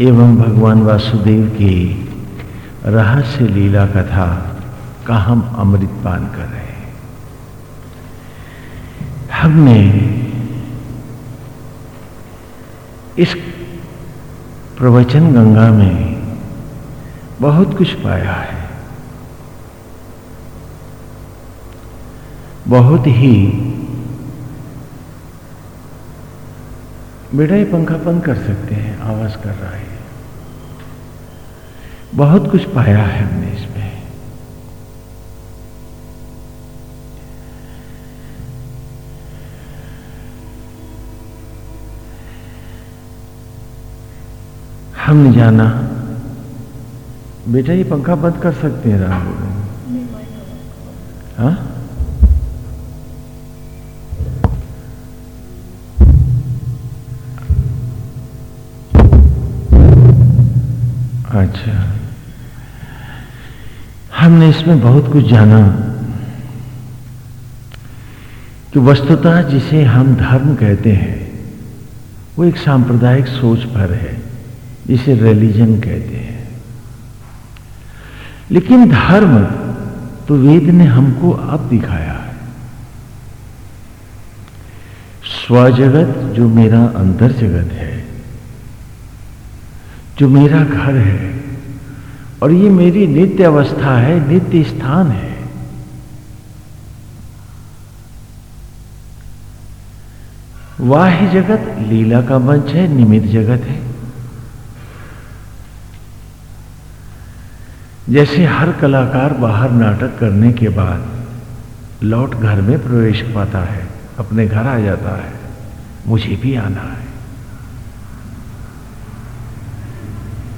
एवं भगवान वासुदेव की रहस्य लीला कथा का हम अमृत पान कर रहे हैं। हमने इस प्रवचन गंगा में बहुत कुछ पाया है। बहुत ही बेटा ये पंखा बंद कर सकते हैं, आवाज़ कर रहा है। बहुत कुछ पाया है हमने इसमें। हमने जाना बेटा ये पंखा बंद कर सकते हैं राम हाँ? अच्छा। हमने इसमें बहुत कुछ जाना। कि वस्तुतः जिसे हम धर्म कहते हैं, वो एक सांप्रदायिक सोच पर है, जिसे रिलीजन कहते हैं। लेकिन धर्म तो वेद ने हमको अब दिखाया है। स्वजगत जो मेरा अंतर जगत है जो मेरा घर है, और ये मेरी नित्य अवस्था है, नित्य स्थान है। वाह्य जगत लीला का मंच है, निमित जगत है। जैसे हर कलाकार बाहर नाटक करने के बाद लौट घर में प्रवेश पाता है, अपने घर आ जाता है, मुझे भी आना है।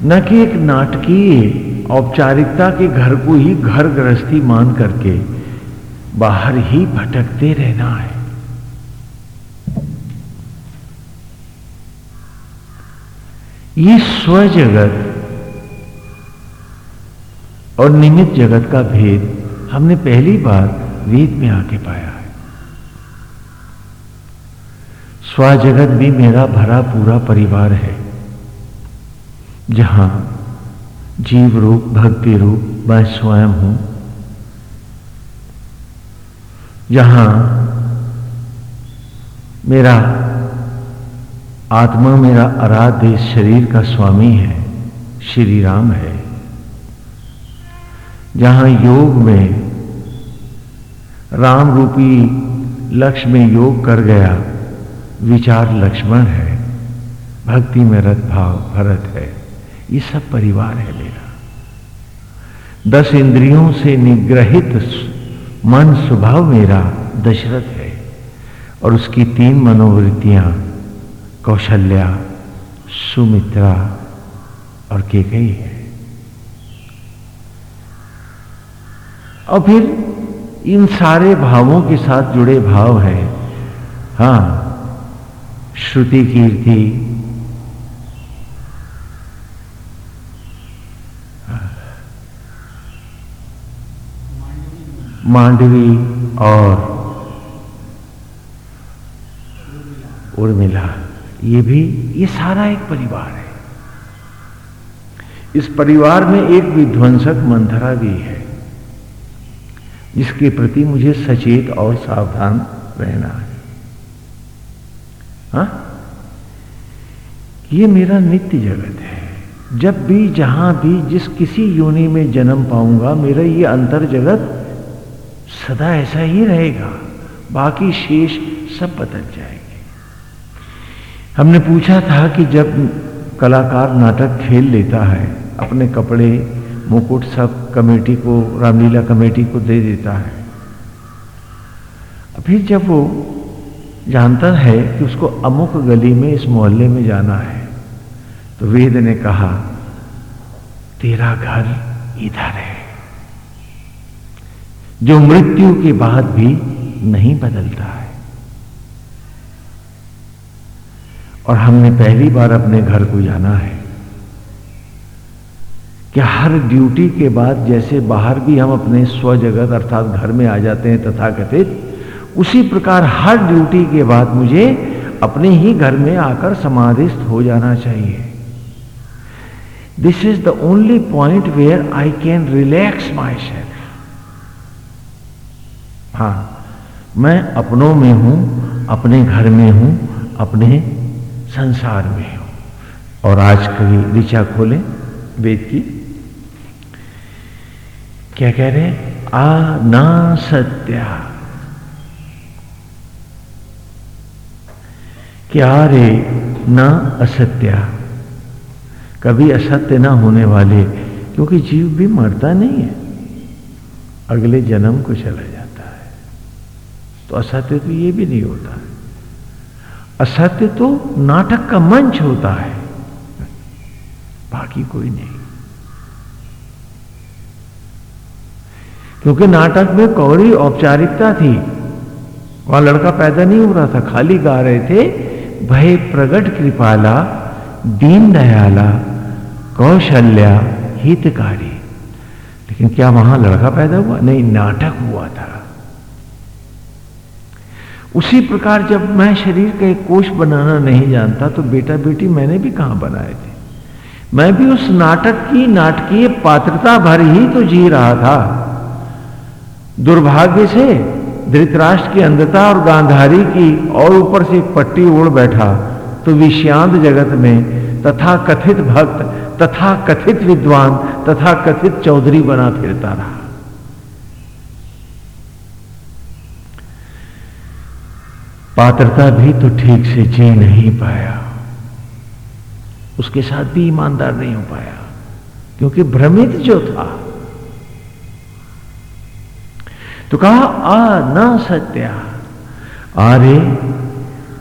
न कि एक नाटकीय औपचारिकता के घर को ही घर गृहस्थी मान करके बाहर ही भटकते रहना है। ये स्व जगत और निमित जगत का भेद हमने पहली बार वेद में आके पाया है। स्व जगत भी मेरा भरा पूरा परिवार है। जहाँ जीव रूप, भक्ति रूप, मैं स्वयं हूँ। जहाँ मेरा आत्मा, मेरा आराध्य शरीर का स्वामी है, श्री राम है। जहाँ योग में राम रूपी लक्ष्य में योग कर गया, विचार लक्ष्मण है, भक्ति में रथ भाव, भरत है। ये सब परिवार है मेरा। दस इंद्रियों से निग्रहित मन स्वभाव मेरा दशरथ है और उसकी तीन मनोवृत्तियाँ कौशल्या, सुमित्रा और केकई है। और फिर इन सारे भावों के साथ जुड़े भाव हैं। हाँ, श्रुति, कीर्ति मांडवी और उर्मिला, ये भी, ये सारा एक परिवार है। इस परिवार में एक विध्वंसक मंथरा भी है, जिसके प्रति मुझे सचेत और सावधान रहना है। हा? ये मेरा नित्य जगत है। जब भी, जहाँ भी, जिस किसी योनि में जन्म पाऊँगा, मेरा ये अंतर जगत सदा ऐसा ही रहेगा। बाकी शेष सब बदल जाएँगे। हमने पूछा था कि जब कलाकार नाटक खेल लेता है, अपने कपड़े, मुकुट सब कमेटी को, रामलीला कमेटी को दे देता है। फिर जब वो जानता है कि उसको अमुक गली में, इस मोहल्ले में जाना है तो वेद ने कहा, तेरा घर इधर है। जो मृत्यु के बाद भी नहीं बदलता है। और हमने पहली बार अपने घर को जाना है। कि हर ड्यूटी के बाद जैसे बाहर भी हम अपने स्व जगत अर्थात घर में आ जाते हैं तथा कथित उसी प्रकार हर ड्यूटी के बाद मुझे अपने ही घर में आकर समाधिस्थ हो जाना चाहिए। This is the only point where I can relax myself हाँ, मैं अपनों में हूँ, अपने घर में हूँ, अपने संसार में हूँ। और आज कभी ऋचा खोले, वेद की। क्या कह रहे आ ना सत्या। क्या रे ना असत्या? कभी असत्य ना होने वाले, क्योंकि जीव भी मरता नहीं है। अगले जन्म को चला है तो असत्य तो ये भी नहीं होता है। असत्य तो नाटक का मंच होता है। बाकी कोई नहीं। क्योंकि नाटक में कौड़ी औपचारिकता थी। वहाँ लड़का पैदा नहीं हो रहा था, खाली गा रहे थे, भय प्रगट कृपाला, दीन दयाला, कौशल्या, हितकारी। लेकिन क्या वहाँ लड़का पैदा हुआ? नहीं, नाटक हुआ था। उसी प्रकार जब मैं शरीर का एक कोष बनाना नहीं जानता तो बेटा बेटी मैंने भी कहाँ बनाए थे? मैं भी उस नाटक की, नाटकीय पात्रता भर ही तो जी रहा था। दुर्भाग्य से धृतराष्ट्र की अंधता और गांधारी की और ऊपर से पट्टी ओढ़ बैठा तो विषांत जगत में तथा कथित भक्त तथा कथित विद्वान तथा कथित चौधरी बना फिरता रहा। पात्रता भी तो ठीक से जी नहीं पाया। उसके साथ भी ईमानदार नहीं हो पाया, क्योंकि भ्रमित जो था। तो कहा, आ, न सत्या। आरे,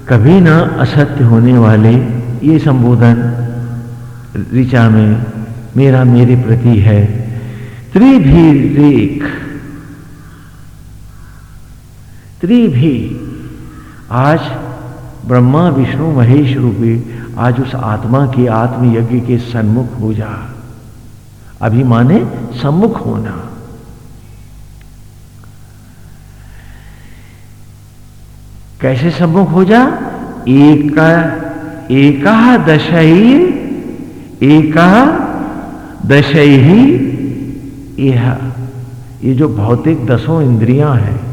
कभी ना असत्य होने वाले ये संबोधन, ऋचा में मेरा मेरे प्रति है। त्रिभी रेख त्रिभी आज ब्रह्मा, विष्णु, महेश रूपी आज उस आत्मा के आत्म यज्ञ के सन्मुख हो जा। अभी माने सम्मुख होना। कैसे सम्मुख हो जा? एक एका दशही एका दशही यह। ये जो भौतिक दसों इंद्रियाँ हैं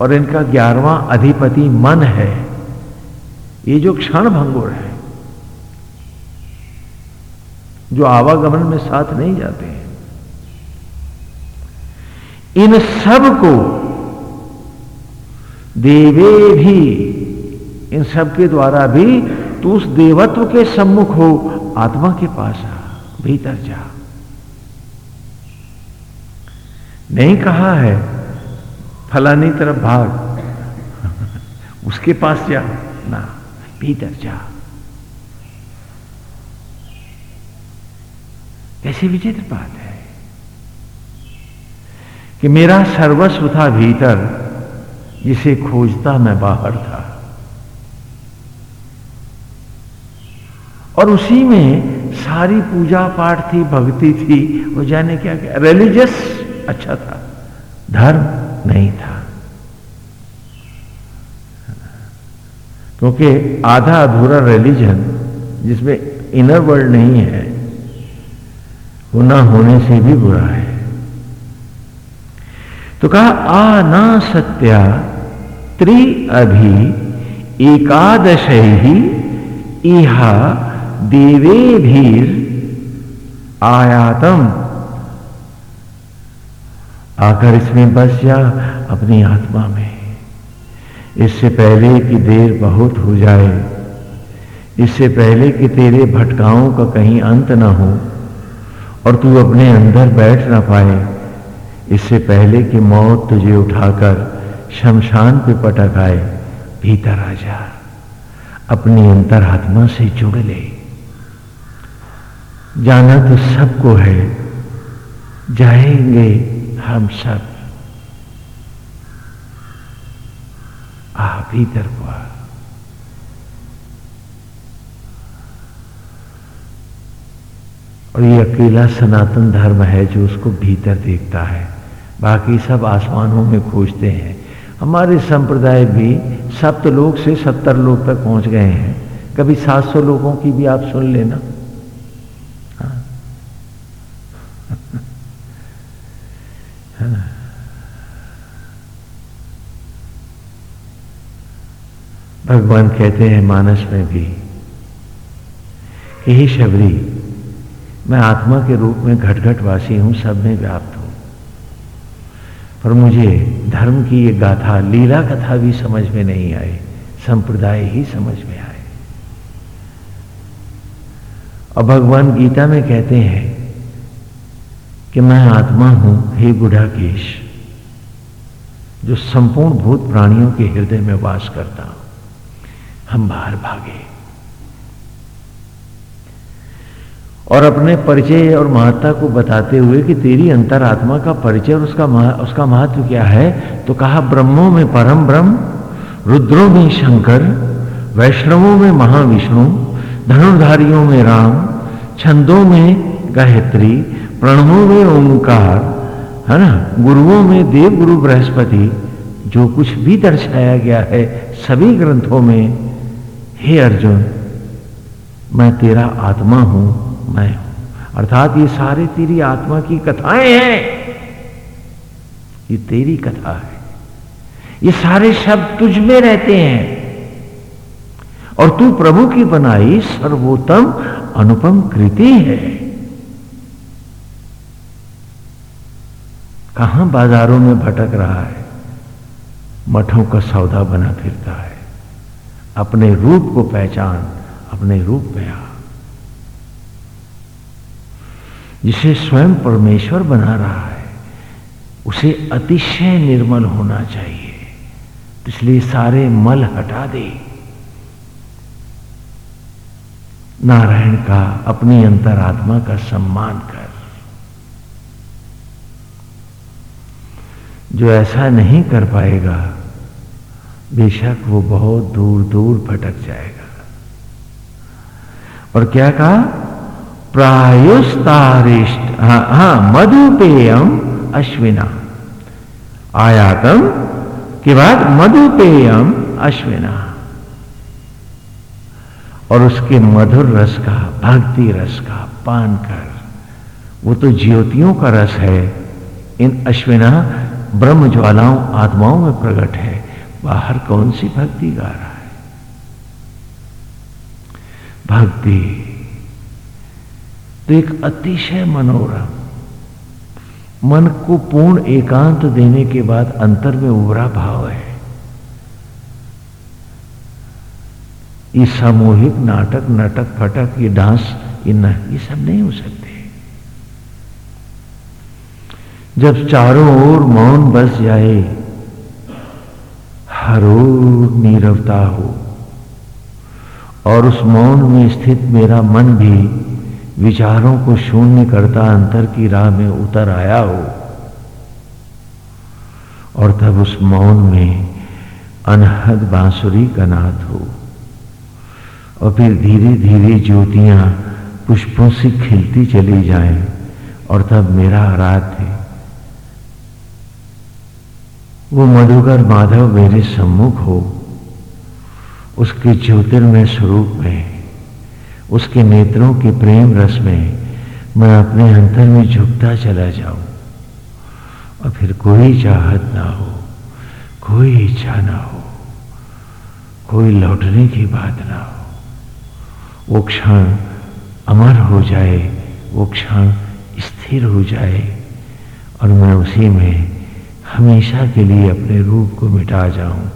और इनका ग्यारहवां अधिपति मन है। ये जो क्षण भंगुर है, जो आवागमन में साथ नहीं जाते हैं, इन सबको देवे भी, इन सब के द्वारा भी तू उस देवत्व के सम्मुख हो, आत्मा के पास आ, भीतर जा। नहीं कहा है फलानी तरफ़ भाग। उसके पास जा। ना, भीतर जा। कैसी विचित्र बात है कि मेरा सर्वस्व था भीतर, जिसे खोजता मैं बाहर था। और उसी में सारी पूजा पाठ थी, भक्ति थी, वो जाने क्या क्या रिलीजियस अच्छा था। धर्म। नहीं था। क्योंकि आधा अधूरा रिलीजन जिसमें इनर वर्ल्ड नहीं है, वो ना होने से भी बुरा है। तो कहा, आ ना सत्या त्रि अभि एकादश ही इहा देवे भीर आयातम। आकर इसमें बस जा अपनी आत्मा में। इससे पहले कि देर बहुत हो जाए, इससे पहले कि तेरे भटकाओं का कहीं अंत ना हो और तू अपने अंदर बैठ ना पाए, इससे पहले कि मौत तुझे उठाकर शमशान पे पटक आए, भीतर आ जा, अपनी अंतरात्मा से जुड़ ले। जाना तो सबको है, जाएँगे हम सब आ भीतर को और ये अकेला सनातन धर्म है जो उसको भीतर देखता है। बाकी सब आसमानों में खोजते हैं। हमारे संप्रदाय भी सप्त लोग से सत्तर लोग तक पहुँच गए हैं। कभी सात सौ लोगों की भी आप सुन लेना हाँ। है ना भगवान कहते हैं मानस में भी कि ही शबरी, मैं आत्मा के रूप में घट घट वासी हूँ, सब में व्याप्त हूँ। पर मुझे धर्म की ये गाथा, लीला कथा भी समझ में नहीं आई, संप्रदाय ही समझ में आए। और भगवान गीता में कहते हैं कि मैं आत्मा हूँ, हे बुढ़ा केश जो संपूर्ण भूत प्राणियों के हृदय में वास करता हूँ। हम बाहर भागे। और अपने परिचय और महत्ता को बताते हुए कि तेरी अंतरात्मा का परिचय और उसका उसका महत्व क्या है तो कहा, ब्रह्मों में परम ब्रह्म, रुद्रों में शंकर, वैष्णवों में महाविष्णु, धनुर्धारियों में राम, छंदों में गायत्री प्रणवों में ओंकार, है ना? गुरुओं में देव गुरु बृहस्पति, जो कुछ भी दर्शाया गया है सभी ग्रंथों में, हे अर्जुन, मैं तेरा आत्मा हूँ, मैं हूँ। अर्थात ये सारे तेरी आत्मा की कथाएँ हैं। ये तेरी कथा है। ये सारे शब्द तुझ में रहते हैं। और तू प्रभु की बनाई सर्वोत्तम अनुपम कृति है। कहाँ बाजारों में भटक रहा है? मठों का सौदा बना फिरता है। अपने रूप को पहचान, अपने रूप में आ जिसे स्वयं परमेश्वर बना रहा है, उसे अतिशय निर्मल होना चाहिए। इसलिए सारे मल हटा दे। नारायण का अपनी अंतरात्मा का सम्मान कर। जो ऐसा नहीं कर पाएगा बेशक वो बहुत दूर दूर भटक जाएगा। और क्या कहा? प्रायुस्तारिष्ट हाँ हा, मधुपेयम अश्विना। आयातम के बाद मधुपेयम अश्विना। और उसके मधुर रस का भक्ति रस का पान कर वो तो ज्योतियों का रस है। इन अश्विना ब्रह्म ज्वालाओं आत्माओं में प्रकट है। बाहर कौन सी भक्ति गा रहा है? भक्ति तो एक अतिशय मनोरम, मन को पूर्ण एकांत देने के बाद अंतर में उभरा भाव है। ये सामूहिक नाटक नाटक, फटक, ये डांस, ये न, ये सब नहीं हो सकते। जब चारों ओर मौन बस जाए, हर ओर नीरवता हो। और उस मौन में स्थित मेरा मन भी विचारों को शून्य करता अंतर की राह में उतर आया हो। और तब उस मौन में अनहद बांसुरी का नाद हो। और फिर धीरे धीरे ज्योतियाँ पुष्पों से खिलती चली जाएँ, और तब मेरा आराध्य वो मधुकर माधव मेरे सम्मुख हो। उसके ज्योतिर्मय स्वरूप में, उसके नेत्रों के प्रेम रस में मैं अपने अंतर में झुकता चला जाऊँ। और फिर कोई चाहत ना हो, कोई इच्छा ना हो, कोई लौटने की बात ना हो। वो क्षण अमर हो जाए, वो क्षण स्थिर हो जाए, और मैं उसी में हमेशा के लिए अपने रूप को मिटा जाऊँ।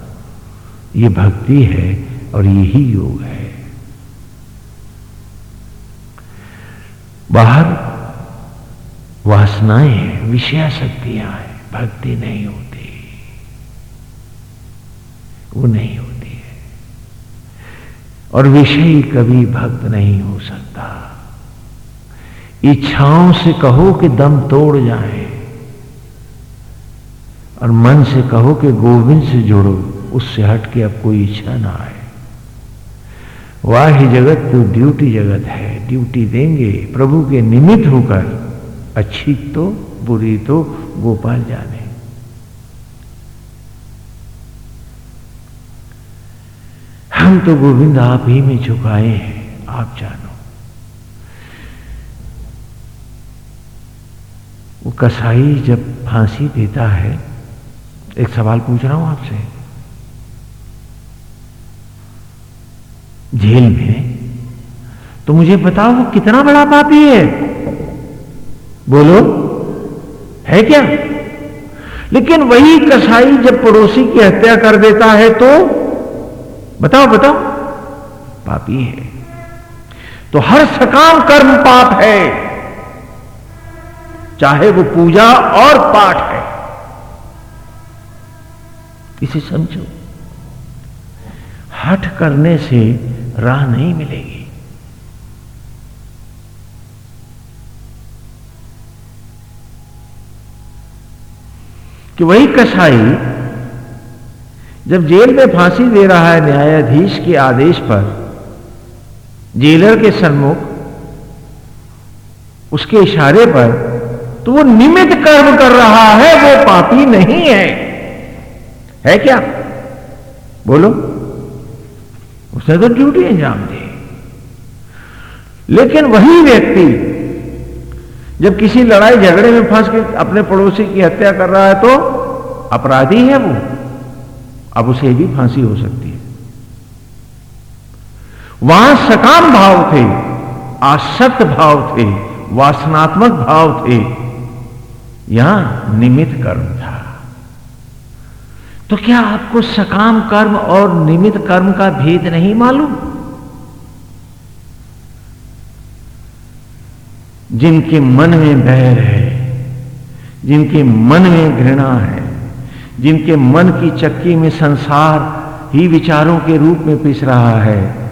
ये भक्ति है और यही योग है। बाहर वासनाएँ हैं विषया शक्तियाँ हैं, भक्ति नहीं होती। वो नहीं होती है। और विषय कभी भक्त नहीं हो सकता। इच्छाओं से कहो कि दम तोड़ जाए। और मन से कहो कि गोविंद से जोड़ो, उससे हट के अब कोई इच्छा ना आए। वाह जगत तो ड्यूटी जगत है, ड्यूटी देंगे, प्रभु के निमित्त होकर, अच्छी तो बुरी तो गोपाल जाने। हम तो गोविंद आप ही में झुकाए हैं, आप जानो। वो कसाई जब फांसी देता है एक सवाल पूछ रहा हूँ आपसे। जेल में? तो मुझे बताओ वो कितना बड़ा पापी है। बोलो, है क्या? लेकिन वही कसाई जब पड़ोसी की हत्या कर देता है तो? बताओ बताओ। पापी है। तो हर सकाम कर्म पाप है। चाहे वो पूजा और पाठ है। इसे समझो। हठ करने से राह नहीं मिलेगी। कि वही कसाई जब जेल में फांसी दे रहा है न्यायाधीश के आदेश पर, जेलर के सन्मुख, उसके इशारे पर तो वो निमित कर्म कर रहा है, वो पापी नहीं है। है क्या? बोलो। उसने तो ड्यूटी अंजाम दी लेकिन वही व्यक्ति, जब किसी लड़ाई झगड़े में फंस के अपने पड़ोसी की हत्या कर रहा है तो अपराधी है वो। अब उसे भी फांसी हो सकती है। वहाँ सकाम भाव थे, आसक्त भाव थे, वासनात्मक भाव थे। यहाँ निमित कर्म था। तो क्या आपको सकाम कर्म और निमित कर्म का भेद नहीं मालूम? जिनके मन में बैर है, जिनके मन में घृणा है, जिनके मन की चक्की में संसार ही विचारों के रूप में पिस रहा है,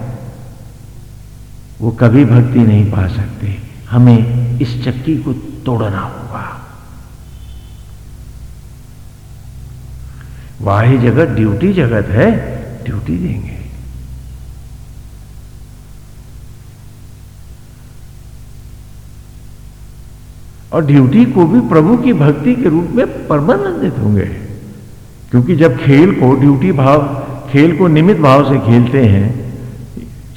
वो कभी भक्ति नहीं पा सकते। हमें इस चक्की को तोड़ना होगा। वाही जगत, ड्यूटी जगत है, ड्यूटी देंगे। और ड्यूटी को भी प्रभु की भक्ति के रूप में परमानंदित होंगे। क्योंकि जब खेल को, ड्यूटी भाव, खेल को निमित भाव से खेलते हैं,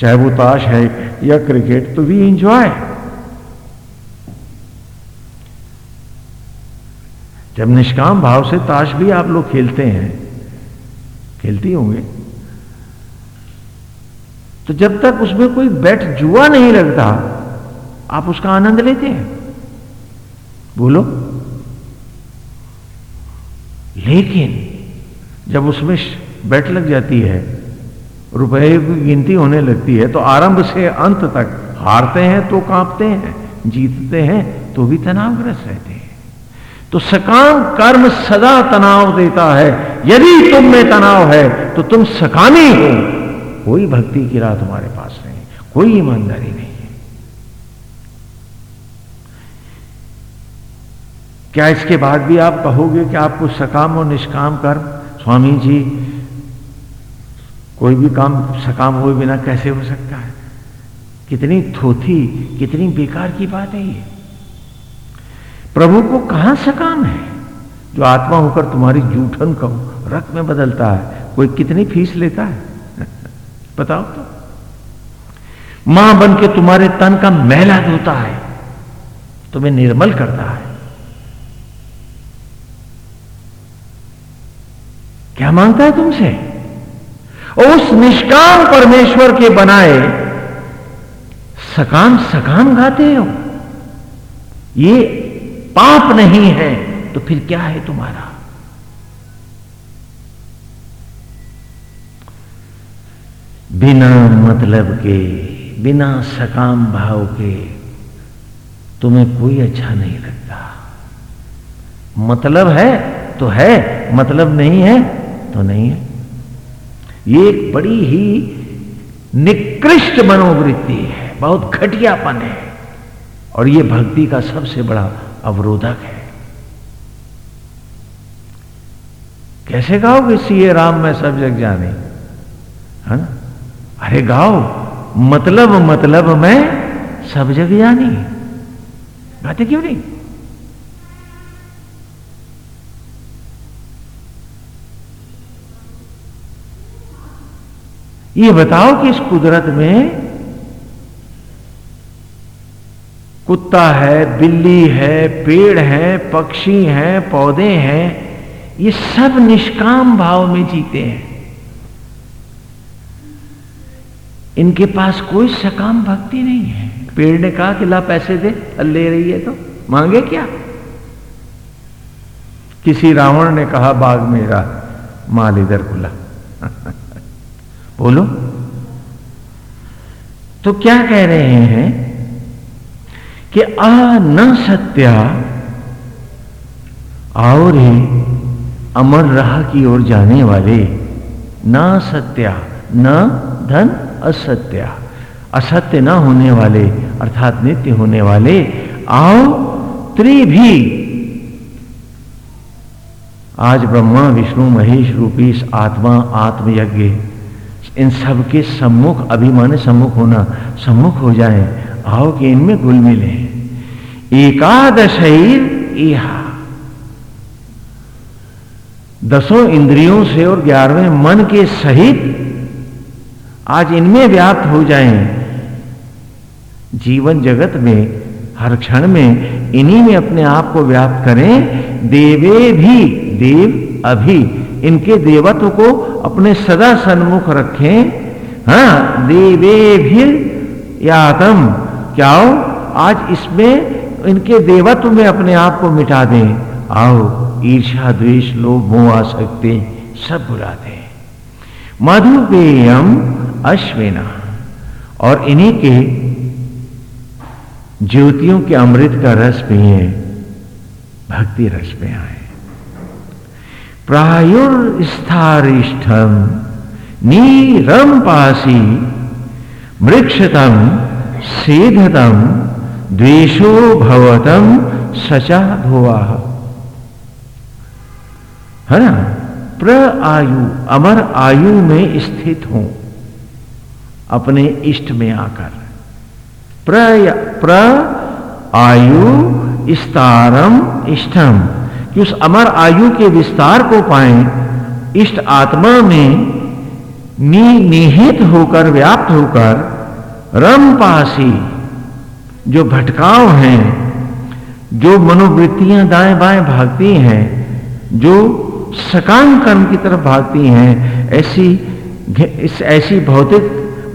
चाहे वो ताश है या क्रिकेट तो वी इंजॉय जब निष्काम भाव से ताश भी आप लोग खेलते हैं, खेलती होंगे तो जब तक उसमें कोई बैठ जुआ नहीं लगता, आप उसका आनंद लेते हैं। बोलो। लेकिन जब उसमें बैठ लग जाती है, रुपए की गिनती होने लगती है तो आरंभ से अंत तक हारते हैं तो कांपते हैं, जीतते हैं तो भी तनावग्रस्त रहते हैं। तो सकाम कर्म सदा तनाव देता है। यदि तुम में तनाव है तो तुम सकामी हो। कोई भक्ति की राह तुम्हारे पास नहीं कोई ईमानदारी नहीं है। क्या इसके बाद भी आप कहोगे कि आपको सकाम और निष्काम कर्म? स्वामी जी, कोई भी काम सकाम हुए बिना कैसे हो सकता है? कितनी थोथी, कितनी बेकार की बात है ये। प्रभु को कहाँ सकाम है? जो आत्मा होकर तुम्हारी जूठन को रक्त में बदलता है, कोई कितनी फ़ीस लेता है? बताओ तो। माँ बन के तुम्हारे तन का मैला धोता है, तुम्हें निर्मल करता है। क्या माँगता है तुमसे? उस निष्काम परमेश्वर के बनाए सकाम सकाम गाते हो। ये पाप नहीं है तो फिर क्या है तुम्हारा? बिना मतलब के, बिना सकाम भाव के तुम्हें कोई अच्छा नहीं लगता। मतलब है तो है मतलब नहीं है तो नहीं है। ये एक बड़ी ही निकृष्ट मनोवृत्ति है, बहुत घटियापन है। और ये भक्ति का सबसे बड़ा अवरोधक है। कैसे गाओ गाओगे सीए राम में सब जग जाने? है ना? अरे गाओ मतलब मतलब मैं सब जग जानी गाते क्यों नहीं? ये बताओ कि इस कुदरत में कुत्ता है, बिल्ली है, पेड़ है, पक्षी हैं, पौधे हैं, ये सब निष्काम भाव में जीते हैं। इनके पास कोई सकाम भक्ति नहीं है। पेड़ ने कहा कि ला पैसे दे ले रही है तो। मांगे क्या? किसी रावण ने कहा बाघ मेरा, माल इधर खुला बोलो। तो क्या कह रहे हैं? कि आ न सत्या, और अमर राह की ओर जाने वाले। न सत्या, न धन असत्या। असत्य न होने वाले, अर्थात नित्य होने वाले, आओ त्रि भी आज ब्रह्मा, विष्णु, महेश रूपी आत्मा, आत्मयज्ञ, इन सब के सम्मुख अभिमान सम्मुख होना, सम्मुख हो जाए। आओ कि इनमें घुल मिले। एकादश दसों इंद्रियों से और ग्यारहवें मन के सहित आज इनमें व्याप्त हो जाएँ। जीवन जगत में, हर क्षण में इन्हीं में अपने आप को व्याप्त करें। देवे भी, देव अभी, इनके देवत्व को अपने सदा सन्मुख रखें। हाँ देवे भी यातम। क्या हो आज इसमें इनके देवत्व में अपने आप को मिटा दें। आओ ईर्षा द्वेष, लोभ, मोह आ सकते सब बुला दें। मधुपेयम अश्विना, और इन्हीं के ज्योतियों के अमृत का रस पिए, भक्ति रस में आए। प्रायुर्स्थारिष्ठम नीरम पासी, मृक्षतम सेधतम द्वेशो भवतम सचा भुआ है ना? प्र आयु, अमर आयु में स्थित हो। अपने इष्ट में आकर। प्र प्र आयु इस्तारम इष्टम। कि उस अमर आयु के विस्तार को पाए, इष्ट आत्मा में निहित होकर, व्याप्त होकर रम पासी जो भटकाव हैं, जो मनोवृत्तियाँ दाएँ बाएँ भागती हैं, जो सकाम कर्म की तरफ़ भागती हैं, ऐसी इस ऐसी भौतिक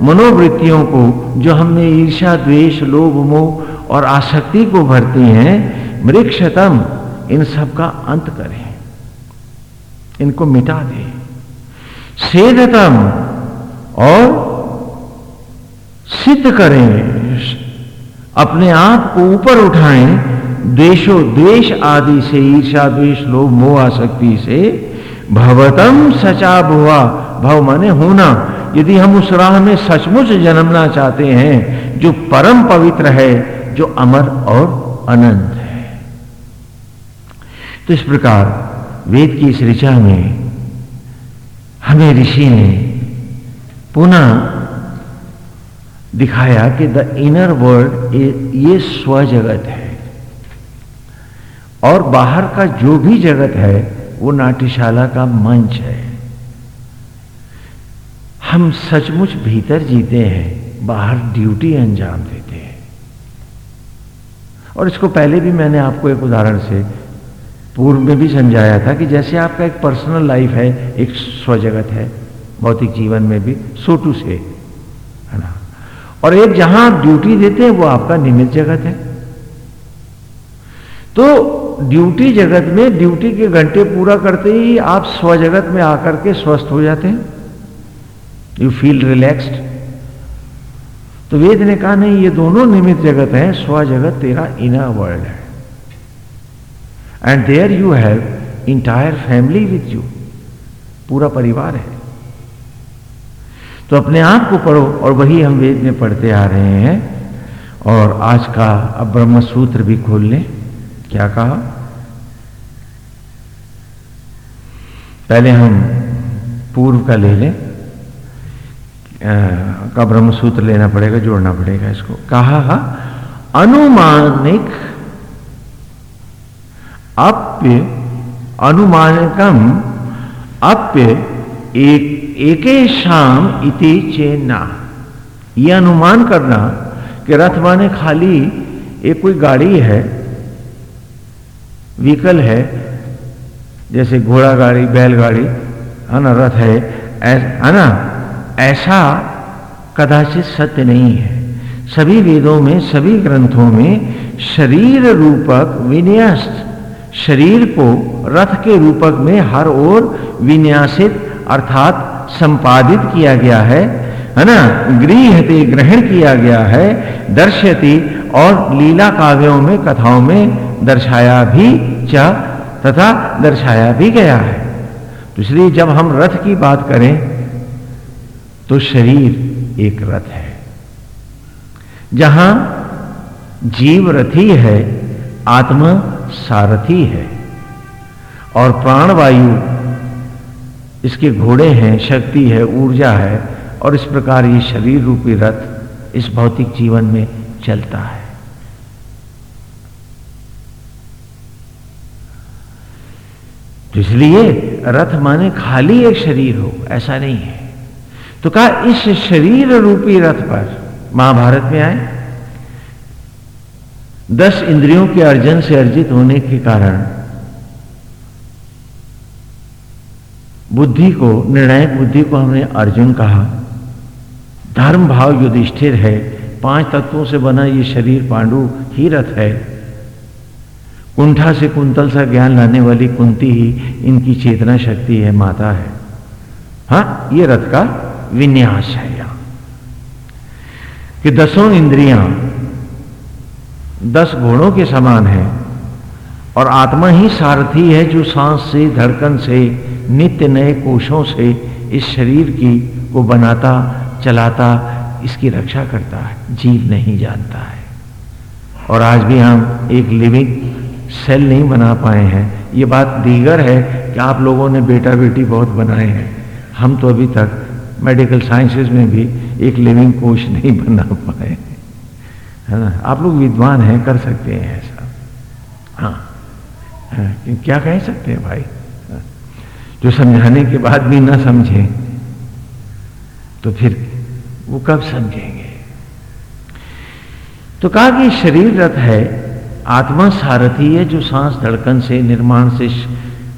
मनोवृत्तियों को जो हमने ईर्षा द्वेष, लोभ, मोह और आसक्ति को भरती हैं, मृक्षतम, इन सब का अंत करें। इनको मिटा दें। सेदतम और सिद्ध करें। अपने आप को ऊपर उठाएँ। द्वेशो द्वेष आदि से ईर्षा द्वेष, लोभ, मोह, आसक्ति से, भवतम सचा भुआ भव माने होना। यदि हम उस राह में सचमुच जन्मना चाहते हैं, जो परम पवित्र है, जो अमर और अनंत है। तो इस प्रकार वेद की इस ऋचा में हमें ऋषि ने पुनः दिखाया कि द इनर वर्ल्ड ये स्व जगत है। और बाहर का जो भी जगत है, वो नाट्यशाला का मंच है। हम सचमुच भीतर जीते हैं, बाहर ड्यूटी अंजाम देते हैं। और इसको पहले भी मैंने आपको एक उदाहरण से पूर्व में भी समझाया था कि जैसे आपका एक पर्सनल लाइफ है, एक स्वजगत है, भौतिक जीवन में भी सो टू से और एक जहाँ आप ड्यूटी देते हैं, वो आपका निमित जगत है। तो ड्यूटी जगत में ड्यूटी के घंटे पूरा करते ही आप स्वजगत में आकर के स्वस्थ हो जाते हैं। यू फील रिलैक्स्ड तो वेद ने कहा, नहीं, ये दोनों निमित्त जगत है, स्व जगत तेरा इनर वर्ल्ड है। And there you have entire family with you पूरा परिवार है। तो अपने आप को पढ़ो। और वही हम वेद में पढ़ते आ रहे हैं। और आज का अब ब्रह्म सूत्र भी खोल लें। क्या कहा? पहले हम पूर्व का ले लें। का ब्रह्म सूत्र लेना पड़ेगा, जोड़ना पड़ेगा इसको। कहा, अनुमानिक अप्य अनुमानकम अप्य एक, एके शाम इति चेना यह अनुमान करना कि रथ माने खाली एक कोई गाड़ी है, व्हीकल है, जैसे घोड़ा गाड़ी बैलगाड़ी है ना, रथ है है ना? ऐसा कदाचित सत्य नहीं है। सभी वेदों में, सभी ग्रंथों में शरीर रूपक विन्यास्त, शरीर को रथ के रूपक में हर ओर विन्यासित अर्थात संपादित किया गया है है ना? गृहते ग्रहण किया गया है, दर्शयति, और लीला काव्यों में, कथाओं में दर्शाया भी च, तथा दर्शाया भी गया है। तो इसलिए जब हम रथ की बात करें तो शरीर एक रथ है। जहाँ जीव रथी है, आत्मा सारथी है, और प्राणवायु इसके घोड़े हैं, शक्ति है, ऊर्जा है और इस प्रकार ये शरीर रूपी रथ इस भौतिक जीवन में चलता है। तो इसलिए रथ माने खाली एक शरीर हो, ऐसा नहीं है। तो कहा, इस शरीर रूपी रथ पर महाभारत में आए। दस इंद्रियों के अर्जन से अर्जित होने के कारण बुद्धि को, निर्णायक बुद्धि को हमने अर्जुन कहा। धर्म भाव युधिष्ठिर है। पाँच तत्वों से बना ये शरीर पांडु ही रथ है। कुंठा से कुंतल सा ज्ञान लाने वाली कुंती ही इनकी चेतना शक्ति है, माता है। हा, ये रथ का विन्यास है यहाँ। कि दसों इंद्रियाँ दस घोड़ों के समान है और आत्मा ही सारथी है जो सांस से, धड़कन से नित्य नए कोशों से इस शरीर की को बनाता चलाता इसकी रक्षा करता है जीव नहीं जानता है। और आज भी हम एक लिविंग सेल नहीं बना पाए हैं। ये बात दीगर है कि आप लोगों ने बेटा बेटी बहुत बनाए हैं। हम तो अभी तक मेडिकल साइंसेस में भी एक लिविंग कोश नहीं बना पाए है ना? आप लोग विद्वान हैं कर सकते हैं ऐसा। हाँ, हाँ क्या कह सकते हैं भाई? जो समझाने के बाद भी ना समझे तो फिर वो कब समझेंगे? तो कहा कि शरीर रथ है, आत्मा सारथी है, जो सांस धड़कन से, निर्माण से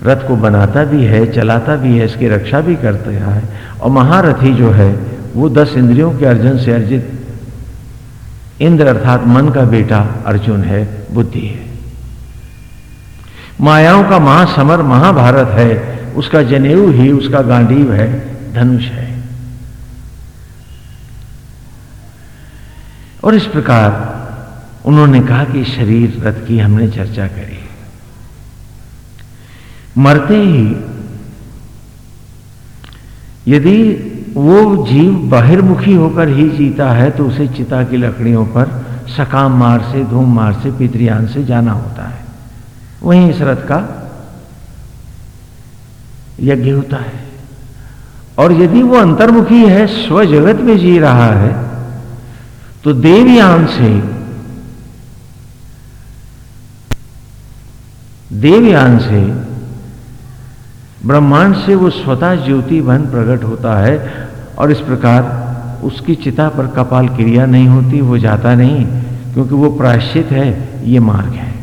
रथ को बनाता भी है, चलाता भी है, इसकी रक्षा भी करता है, और महारथी जो है, वो दस इंद्रियों के अर्जन से अर्जित इंद्र अर्थात मन का बेटा अर्जुन है, बुद्धि है। मायाओं का महासमर महाभारत है उसका जनेऊ ही उसका गांडीव है, धनुष है। और इस प्रकार उन्होंने कहा कि शरीर रथ की हमने चर्चा करी। मरते ही यदि वो जीव बाहिर्मुखी होकर ही जीता है तो उसे चिता की लकड़ियों पर सकाम मार से, धूम मार से पितृयान से जाना होता है। वहीं इस रथ का यज्ञ होता है। और यदि वो अंतर्मुखी है स्व जगत में जी रहा है तो देवयान से देवयान से, ब्रह्मांड से वो स्वतः ज्योति बन प्रकट होता है, और इस प्रकार उसकी चिता पर कपाल क्रिया नहीं होती, वो जाता नहीं, क्योंकि वो प्रायश्चित है, ये मार्ग है।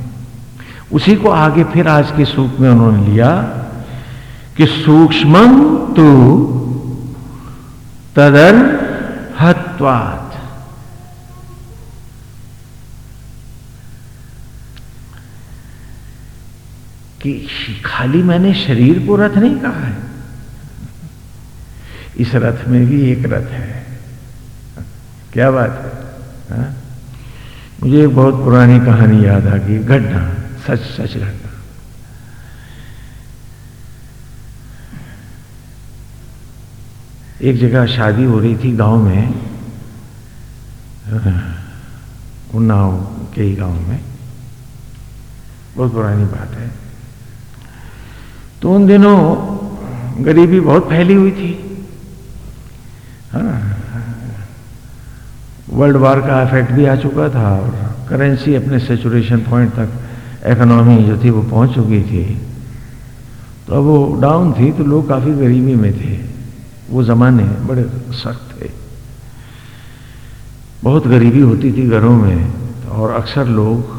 उसी को आगे फिर आज के सूख में उन्होंने लिया कि सूक्ष्म तो तदर हत्वात। कि खाली मैंने शरीर को रथ नहीं कहा है। इस रथ में भी एक रथ है। क्या बात है, हा? मुझे एक बहुत पुरानी कहानी याद आ गई घटना सच सच घटना एक जगह शादी हो रही थी गाँव में, उन्नाव के ही गाँव में। बहुत पुरानी बात है। तो उन दिनों गरीबी बहुत फैली हुई थी। हाँ। वर्ल्ड वार का इफ़ेक्ट भी आ चुका था और करेंसी अपने सेचुरेशन पॉइंट तक इकोनॉमी जो थी वो पहुँच चुकी थी। तो अब वो डाउन थी तो लोग काफ़ी गरीबी में थे। वो ज़माने बड़े सख्त थे। बहुत गरीबी होती थी घरों में और अक्सर लोग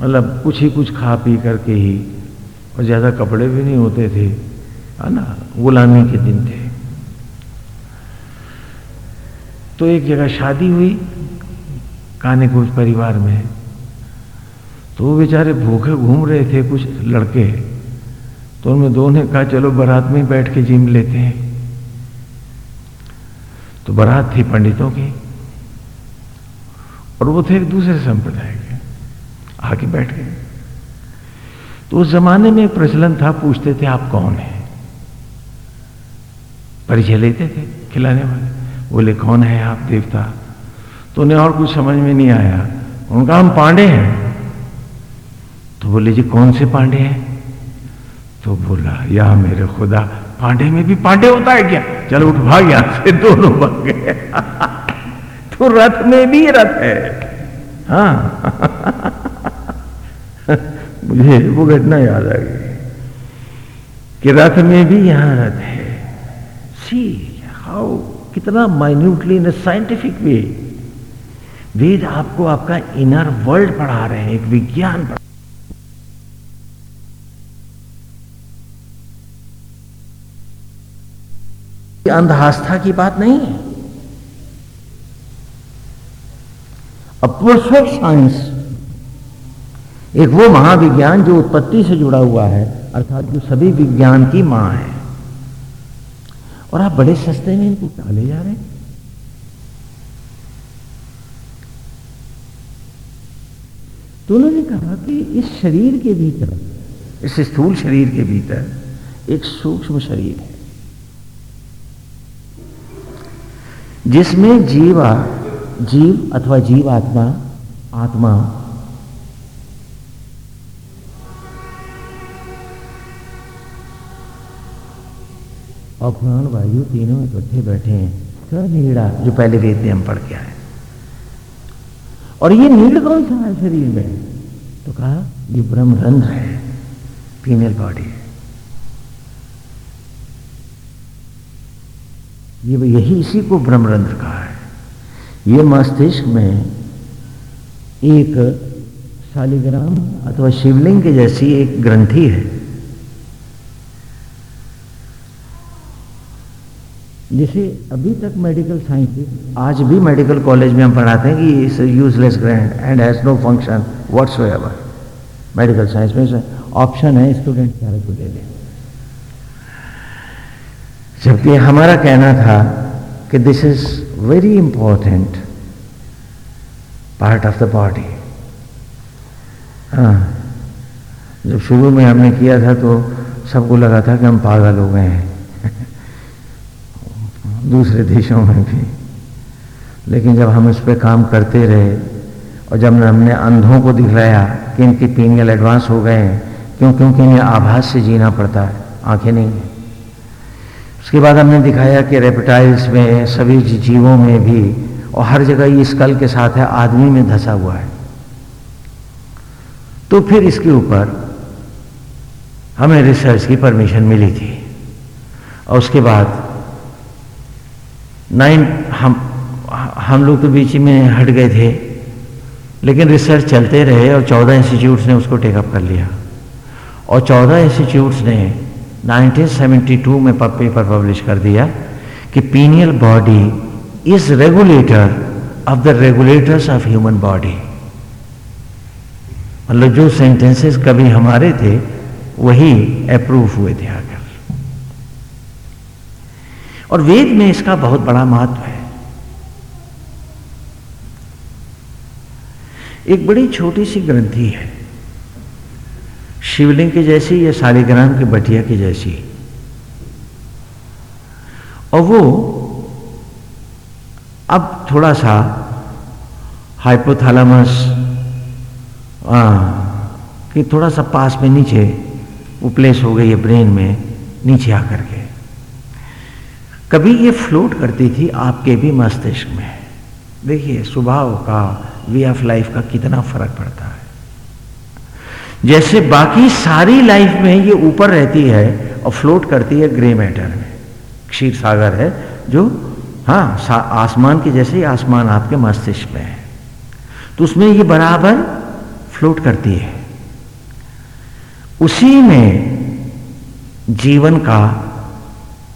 मतलब कुछ ही कुछ खा पी करके ही और ज़्यादा कपड़े भी नहीं होते थे, है ना? गुलामी के दिन थे। तो एक जगह शादी हुई काने को परिवार में। तो वो बेचारे भूखे घूम रहे थे कुछ लड़के। तो उनमें दो ने कहा, चलो, बारात में बैठ के जिम लेते हैं। तो बारात थी पंडितों की, और वो थे एक दूसरे संप्रदाय के आके बैठ गए। तो उस जमाने में प्रचलन था, पूछते थे, आप कौन है? परिचय लेते थे खिलाने वाले। बोले, कौन है आप, देवता? तो उन्हें और कुछ समझ में नहीं आया। उनका, हम पांडे हैं। तो बोले, जी, कौन से पांडे हैं? तो बोला, या मेरे खुदा, पांडे में भी पांडे होता है क्या? चलो उठ भाग, यहाँ से दोनों भाग गए। तो रथ में भी रथ है। हाँ। मुझे वो घटना याद आ गई कि रथ में भी यहाँ रथ है। सी हाउ कितना minutely in scientific way Veda आपको आपका इनर वर्ल्ड पढ़ा रहे हैं, एक विज्ञान पढ़ा अंधास्था की बात नहीं है। अ परफेक्ट साइंस, एक वो महाविज्ञान जो उत्पत्ति से जुड़ा हुआ है, अर्थात जो सभी विज्ञान की माँ है। और आप बड़े सस्ते में इनको टाले जा रहे हैं? तो उन्होंने कहा कि इस शरीर के भीतर, इस स्थूल शरीर के भीतर एक सूक्ष्म शरीर है। जिसमें जीवा, जीव अथवा जीव आत्मा। आत्मा और प्राण वायु तीनों इकट्ठे बैठे हैं। क्या नीड़ा, जो पहले वेद में हम पढ़ के आए। और ये नीड़ कौन सा है शरीर में? तो कहा, ये ब्रह्मरंध्र है फीमेल बॉडी है। ये यही इसी को ब्रह्मरंध्र कहा है। ये मस्तिष्क में एक शालिग्राम अथवा शिवलिंग के जैसी एक ग्रंथि है, जिसे अभी तक मेडिकल साइंस आज भी मेडिकल कॉलेज में हम पढ़ाते हैं कि इस useless gland and has no function what's medical science में ऑप्शन है स्टूडेंट सारे को ले लें जबकि हमारा कहना था कि this is very important part of the body हाँ जब शुरू में हमने किया था तो सबको लगा था कि हम पागल हो गए हैं। दूसरे देशों में भी। लेकिन जब हम इस पर काम करते रहे और जब हमने अंधों को दिखलाया कि इनकी पीनियल एडवांस हो गए हैं, क्यों क्योंकि इन्हें आभास से जीना पड़ता है, आँखें नहीं है। उसके बाद हमने दिखाया कि रेपेटाइल्स में, सभी जीवों में भी, और हर जगह ये स्कल के साथ है, आदमी में धसा हुआ है। तो फिर इसके ऊपर हमें रिसर्च की परमिशन मिली थी। और उसके बाद नाइन हम हम लोग तो बीच में हट गए थे, लेकिन रिसर्च चलते रहे और चौदह इंस्टीट्यूट्स ने उसको टेकअप कर लिया। और चौदह इंस्टीट्यूट्स ने 1972 में पेपर पब्लिश कर दिया कि pineal body is regulator of the regulators of human body मतलब जो सेंटेंसेस कभी हमारे थे, वही अप्रूव हुए थे आकर और वेद में इसका बहुत बड़ा महत्व है। एक बड़ी छोटी सी ग्रंथि है। शिवलिंग की जैसी, या शालिग्राम की बटिया की जैसी। और वो अब थोड़ा सा हाइपोथैलेमस कि थोड़ा सा पास में नीचे, वो प्लेस हो गई है ब्रेन में, नीचे आकर के। कभी ये फ्लोट करती थी आपके भी मस्तिष्क में। देखिए स्वभाव का वे ऑफ़ लाइफ का कितना फ़र्क पड़ता। जैसे बाकी सारी लाइफ में ये ऊपर रहती है और फ्लोट करती है ग्रे मैटर में। क्षीर सागर है जो हाँ आसमान के जैसे ही आसमान आपके मस्तिष्क में है। तो उसमें ये बराबर फ्लोट करती है। उसी में जीवन का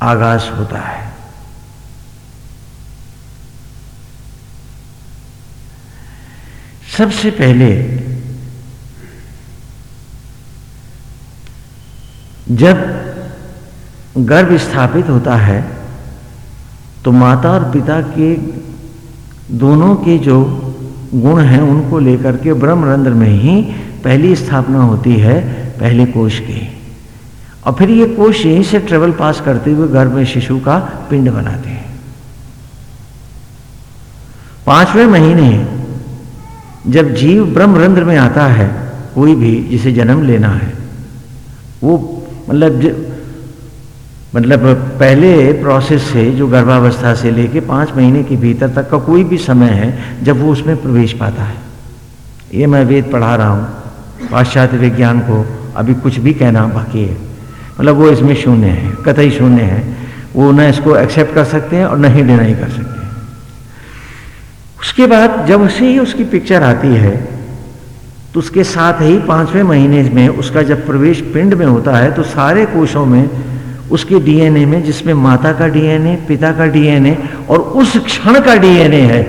आगाज़ होता है। सबसे पहले जब गर्भ स्थापित होता है तो माता और पिता के दोनों के जो गुण हैं, उनको लेकर के ब्रह्मरंध्र में ही पहली स्थापना होती है, पहले कोश की। और फिर ये कोश यहीं से ट्रेवल पास करते हुए गर्भ में शिशु का पिंड बनाते हैं। पाँचवें महीने जब जीव ब्रह्मरंध्र में आता है, कोई भी जिसे जन्म लेना है, वो मतलब मतलब पहले प्रोसेस से जो गर्भावस्था से लेके पाँच महीने के भीतर तक का कोई भी समय है, जब वो उसमें प्रवेश पाता है। ये मैं वेद पढ़ा रहा हूँ, पाश्चात्य विज्ञान को अभी कुछ भी कहना बाकी है। मतलब वो इसमें शून्य है, कतई शून्य है। वो न इसको एक्सेप्ट कर सकते हैं और न ही डिनाई कर सकते हैं। उसके बाद जब उसे ही उसकी पिक्चर आती है तो उसके साथ ही पाँचवें महीने में उसका जब प्रवेश पिंड में होता है तो सारे कोषों में उसके डीएनए में, जिसमें माता का डीएनए, पिता का डीएनए और उस क्षण का डीएनए है,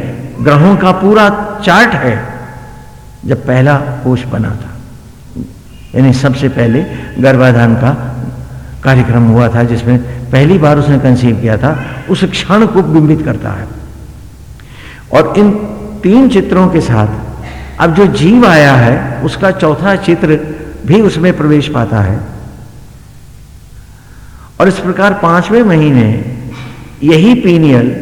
ग्रहों का पूरा चार्ट है, जब पहला कोष बना था। यानी सबसे पहले गर्भाधान का कार्यक्रम हुआ था, जिसमें पहली बार उसने कंसीव किया था, उस क्षण को बिंबित करता है। और इन तीन चित्रों के साथ अब जो जीव आया है, उसका चौथा चित्र भी उसमें प्रवेश पाता है। और इस प्रकार पाँचवें महीने यही पीनियल,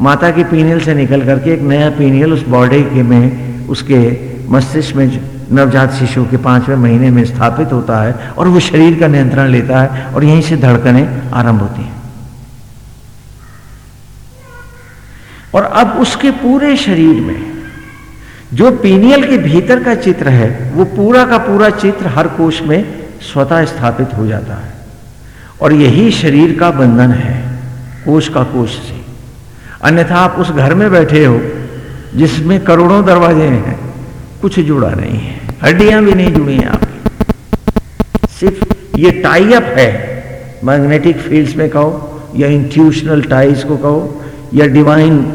माता के पीनियल से निकल करके एक नया पीनियल उस बॉडी के में, उसके मस्तिष्क में नवजात शिशु के पाँचवें महीने में स्थापित होता है और वो शरीर का नियंत्रण लेता है और यहीं से धड़कनें आरंभ होती हैं। और अब उसके पूरे शरीर में जो पीनियल के भीतर का चित्र है, वो पूरा का पूरा चित्र हर कोष में स्वतः स्थापित हो जाता है। और यही शरीर का बंधन है कोश का कोश से। अन्यथा आप उस घर में बैठे हो, जिसमें करोड़ों दरवाजे हैं, कुछ जुड़ा नहीं है। हड्डियाँ भी नहीं जुड़ी हैं आपकी। सिर्फ़ ये टाई अप है मैग्नेटिक फील्ड्स में कहो, या इंट्यूशनल टाइज को कहो, या डिवाइन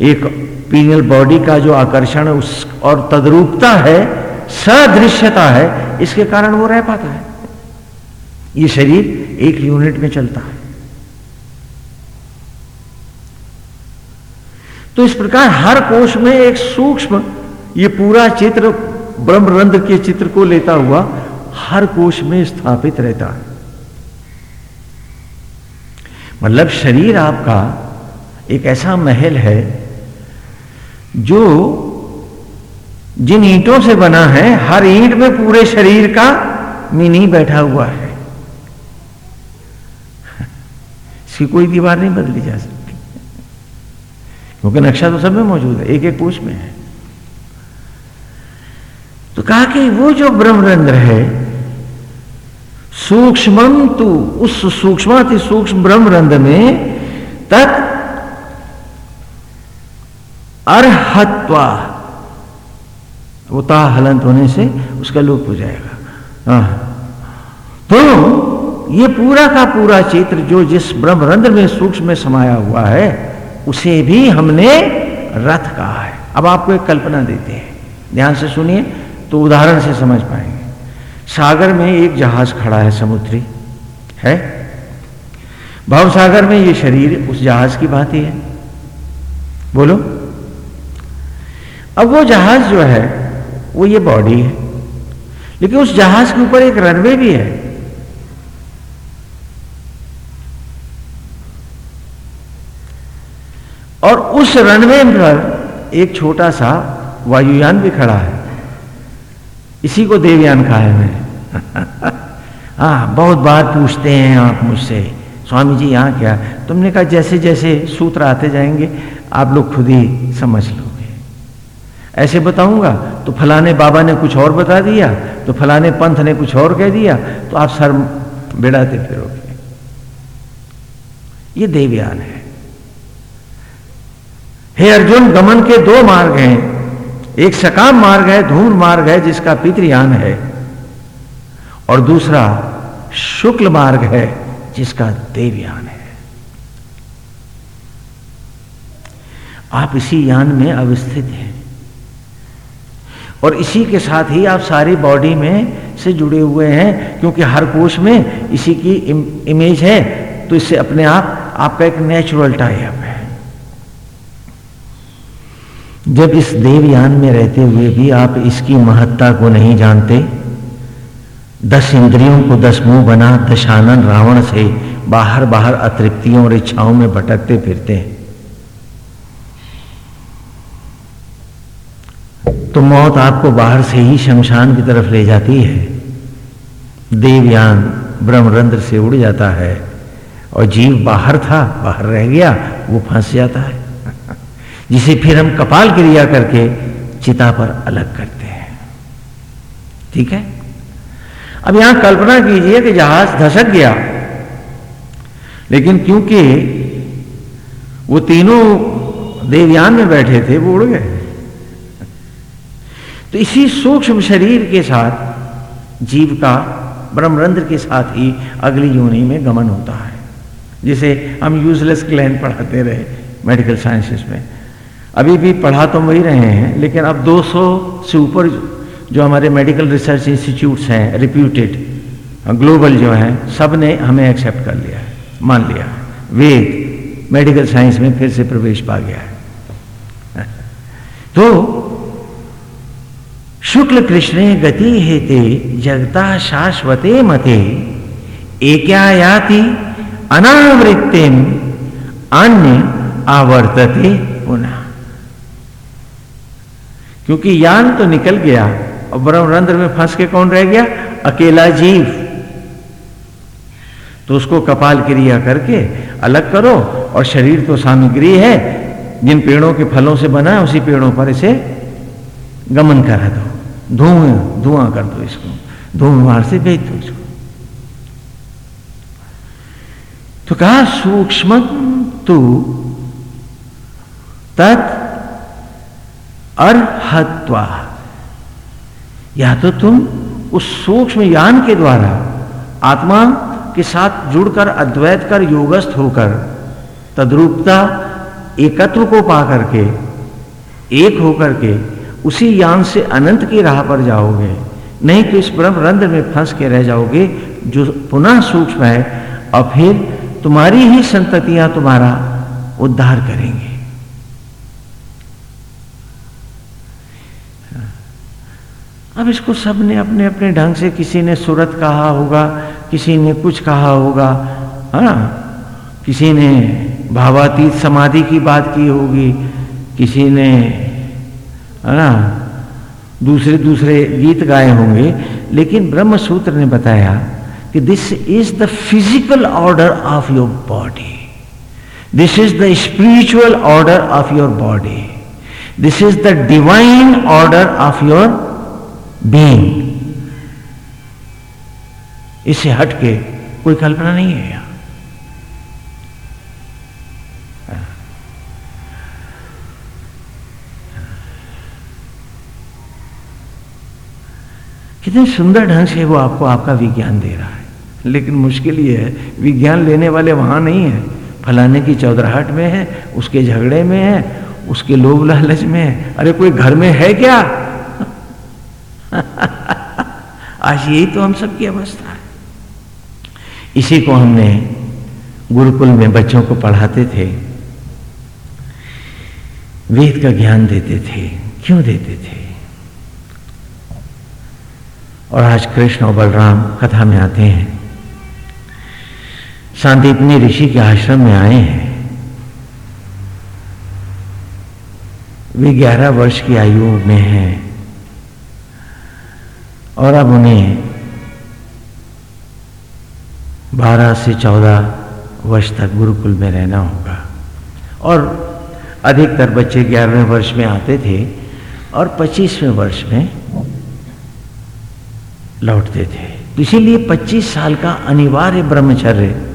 एक पीनल बॉडी का जो आकर्षण उस और तद्रूपता है, सदृश्यता है, इसके कारण वो रह पाता है। ये शरीर एक यूनिट में चलता है। तो इस प्रकार हर कोष में एक सूक्ष्म, ये पूरा चित्र, ब्रह्मरंध्र के चित्र को लेता हुआ हर कोष में स्थापित रहता है। मतलब शरीर आपका एक ऐसा महल है जो जिन ईंटों से बना है, हर ईंट में पूरे शरीर का मिनी बैठा हुआ है। इसकी कोई दीवार नहीं बदली जा सकती। क्योंकि नक्शा तो सब में मौजूद है एक एक कोष में है। तो कहा कि वो जो ब्रह्मरंध्र है, सूक्ष्म तू, उस सूक्ष्म सूक्ष्म ब्रह्मरंध्र में तत् अर्हत्वा। वो ता हलंत होने से उसका लुप्त हो जाएगा। हाँ। तो ये पूरा का पूरा चित्र जो जिस ब्रह्मरंध्र में सूक्ष्म में समाया हुआ है, उसे भी हमने रथ कहा है। अब आपको एक कल्पना देते हैं। ध्यान से सुनिए तो उदाहरण से समझ पाएँगे। सागर में एक जहाज़ खड़ा है, समुद्री। है? भाव सागर में ये शरीर, उस जहाज़ की भांति है। बोलो। अब वो जहाज़ जो है, वो ये बॉडी है। लेकिन उस जहाज़ के ऊपर एक रनवे भी है। और उस रनवे पर एक छोटा सा वायुयान भी खड़ा है। इसी को देवयान कहा है मैंने। हाँ बहुत बार पूछते हैं आप मुझसे। स्वामी जी, यहाँ क्या? तुमने कहा जैसे जैसे सूत्र आते जाएँगे, आप लोग खुद ही समझ लोगे ऐसे बताऊँगा तो फलाने बाबा ने कुछ और बता दिया तो फलाने पंथ ने कुछ और कह दिया तो आप सर बिड़ाते फिरोगे। ये देवयान है। हे अर्जुन, गमन के दो मार्ग हैं। एक सकाम मार्ग है, धूम्र मार्ग है, जिसका पितृयान है। और दूसरा शुक्ल मार्ग है, जिसका देवयान है। आप इसी यान में अवस्थित हैं। और इसी के साथ ही आप सारी बॉडी में से जुड़े हुए हैं क्योंकि हर कोश में इसी की इम, इमेज है तो इससे अपने आप आपका एक नेचुरल टाइप है। जब इस देवयान में रहते हुए भी आप इसकी महत्ता को नहीं जानते दस इंद्रियों को दस मुँह बना दशानन रावण से बाहर बाहर अतृप्तियों और इच्छाओं में भटकते फिरते हैं। तो मौत आपको बाहर से ही शमशान की तरफ़ ले जाती है। देवयान ब्रह्मरंध्र से उड़ जाता है और जीव बाहर था, बाहर रह गया, वो फंस जाता है। जिसे फिर हम कपाल क्रिया करके चिता पर अलग करते हैं। ठीक है? अब यहाँ कल्पना कीजिए कि जहाज़ धसक गया। लेकिन क्योंकि वो तीनों देवयान में बैठे थे, वो उड़ गए। तो इसी सूक्ष्म शरीर के साथ जीव का ब्रह्मरंध्र के साथ ही अगली योनि में गमन होता है। जिसे हम यूजलेस ग्लैंड पढ़ाते रहे मेडिकल साइंसेस में। अभी भी पढ़ा तो वही रहे हैं, लेकिन अब 200 से ऊपर जो हमारे मेडिकल रिसर्च इंस्टीट्यूट्स हैं रिप्यूटेड ग्लोबल जो हैं सबने हमें एक्सेप्ट कर लिया है, मान लिया है। वेद मेडिकल साइंस में फिर से प्रवेश पा गया है। तो शुक्ल कृष्णे गति हेते, जगता शाश्वते मते। एकायाति अनावृत्तिम, अन्य आवर्तते पुनः। क्योंकि यान तो निकल गया, और ब्रह्मरंध्र में फंस के कौन रह गया? अकेला जीव। तो उसको कपाल क्रिया करके अलग करो, और शरीर तो सामग्री है। जिन पेड़ों के फलों से बना है, उसी पेड़ों पर इसे गमन करा दो। धुआँ धुआँ कर दो इसको। धुआँ से भेज दो इसको। तो कहा, सूक्ष्म तू तत् अर्हत्वा। या तो तुम उस सूक्ष्म यान के द्वारा आत्मा के साथ जुड़कर, अद्वैत कर, योगस्थ होकर, तद्रूपता एकत्व को पा करके, एक होकर के उसी यान से अनंत की राह पर जाओगे। नहीं तो इस ब्रह्म रंध्र में फंस के रह जाओगे, जो पुनः सूक्ष्म है, और फिर तुम्हारी ही संततियाँ तुम्हारा उद्धार करेंगे। अब इसको सबने अपने अपने ढंग से, किसी ने सूरत कहा होगा, किसी ने कुछ कहा होगा हाँ किसी ने भावातीत समाधि की बात की होगी, किसी ने है ना? दूसरे दूसरे गीत गाए होंगे। लेकिन ब्रह्म सूत्र ने बताया कि this is the physical order of your body this is the spiritual order of your body this is the divine order of your being इससे हटके कोई कल्पना नहीं है कितने सुंदर ढंग से वो आपको आपका विज्ञान दे रहा है। लेकिन मुश्किल ये है, विज्ञान लेने वाले वहाँ नहीं है। फलाने की चौधराहट में है, उसके झगड़े में है, उसके लोभ लालच में है। अरे कोई घर में है क्या? आज यही तो हम सबकी अवस्था है। इसी को हमने गुरुकुल में बच्चों को पढ़ाते थे। वेद का ज्ञान देते थे। क्यों देते थे? और आज कृष्ण और बलराम कथा में आते हैं। सांदीपनी ऋषि के आश्रम में आए हैं। वे ग्यारह वर्ष की आयु में हैं और अब उन्हें बारह से चौदह वर्ष तक गुरुकुल में रहना होगा। और अधिकतर बच्चे ग्यारहवें वर्ष में आते थे और पच्चीसवें वर्ष में लौटते थे। तो इसीलिए 25 साल का अनिवार्य ब्रह्मचर्य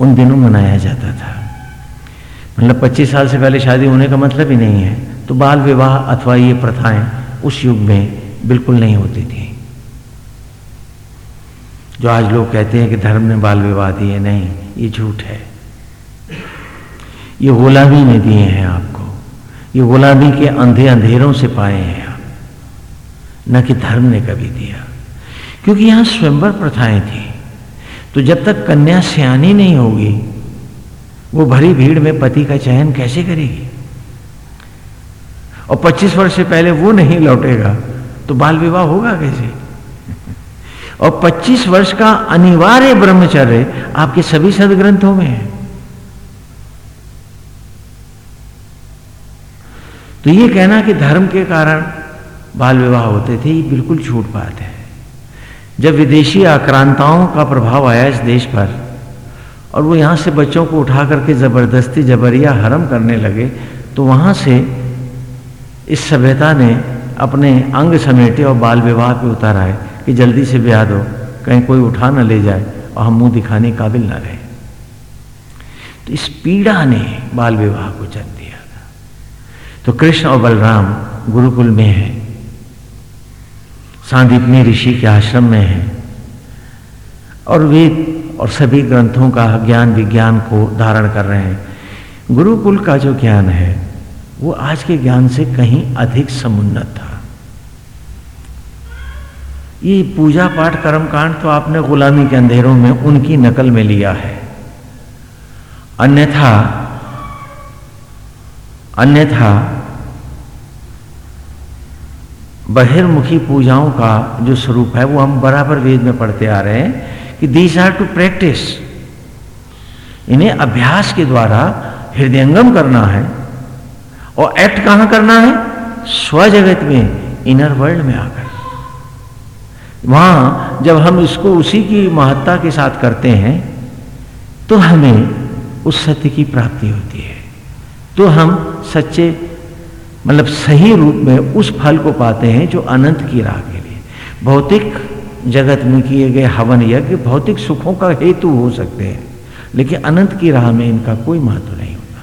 उन दिनों मनाया जाता था। मतलब 25 साल से पहले शादी होने का मतलब ही नहीं है। तो बाल विवाह अथवा ये प्रथाएँ उस युग में बिल्कुल नहीं होती थी। जो आज लोग कहते हैं कि धर्म ने बाल विवाह दिए, नहीं, ये झूठ है। ये गुलामी ने दिए हैं आपको। ये गुलामी के अंधे अंधेरों से पाए हैं आप। न कि धर्म ने कभी दिया। क्योंकि यहाँ स्वयंवर प्रथाएँ थी। तो जब तक कन्या सियानी नहीं होगी, वो भरी भीड़ में पति का चयन कैसे करेगी? और 25 वर्ष से पहले वो नहीं लौटेगा तो बाल विवाह होगा कैसे? और 25 वर्ष का अनिवार्य ब्रह्मचर्य आपके सभी सदग्रंथों में है। तो ये कहना कि धर्म के कारण बाल विवाह होते थे, ये बिल्कुल छूट बात है। जब विदेशी आक्रांताओं का प्रभाव आया इस देश पर, और वो यहाँ से बच्चों को उठा करके ज़बरदस्ती जबरिया हरम करने लगे तो वहाँ से इस सभ्यता ने अपने अंग समेटे और बाल विवाह पे उतारा है कि जल्दी से ब्याह दो, कहीं कोई उठा ना ले जाए और हम मुँह दिखाने काबिल ना रहे। तो इस पीड़ा ने बाल विवाह को जन्म दिया था। तो कृष्ण और बलराम गुरुकुल में है। सांदीपनी ऋषि के आश्रम में है। और वेद और सभी ग्रंथों का ज्ञान विज्ञान को धारण कर रहे हैं। गुरुकुल का जो ज्ञान है, वो आज के ज्ञान से कहीं अधिक समुन्नत था। ये पूजा पाठ कर्मकांड तो आपने गुलामी के अंधेरों में उनकी नकल में लिया है। अन्यथा अन्यथा बहिर्मुखी पूजाओं का जो स्वरूप है, वो हम बराबर वेद में पढ़ते आ रहे हैं कि दीज आर टू प्रैक्टिस इन्हें अभ्यास के द्वारा हृदयंगम करना है और एक्ट कहाँ करना है? स्वजगत में इनर वर्ल्ड में आकर। वहाँ जब हम इसको उसी की महत्ता के साथ करते हैं तो हमें उस सत्य की प्राप्ति होती है। तो हम सच्चे मतलब सही रूप में उस फल को पाते हैं जो अनंत की राह के लिए। भौतिक जगत में किए गए हवन यज्ञ भौतिक सुखों का हेतु हो सकते हैं, लेकिन अनंत की राह में इनका कोई महत्व नहीं होता।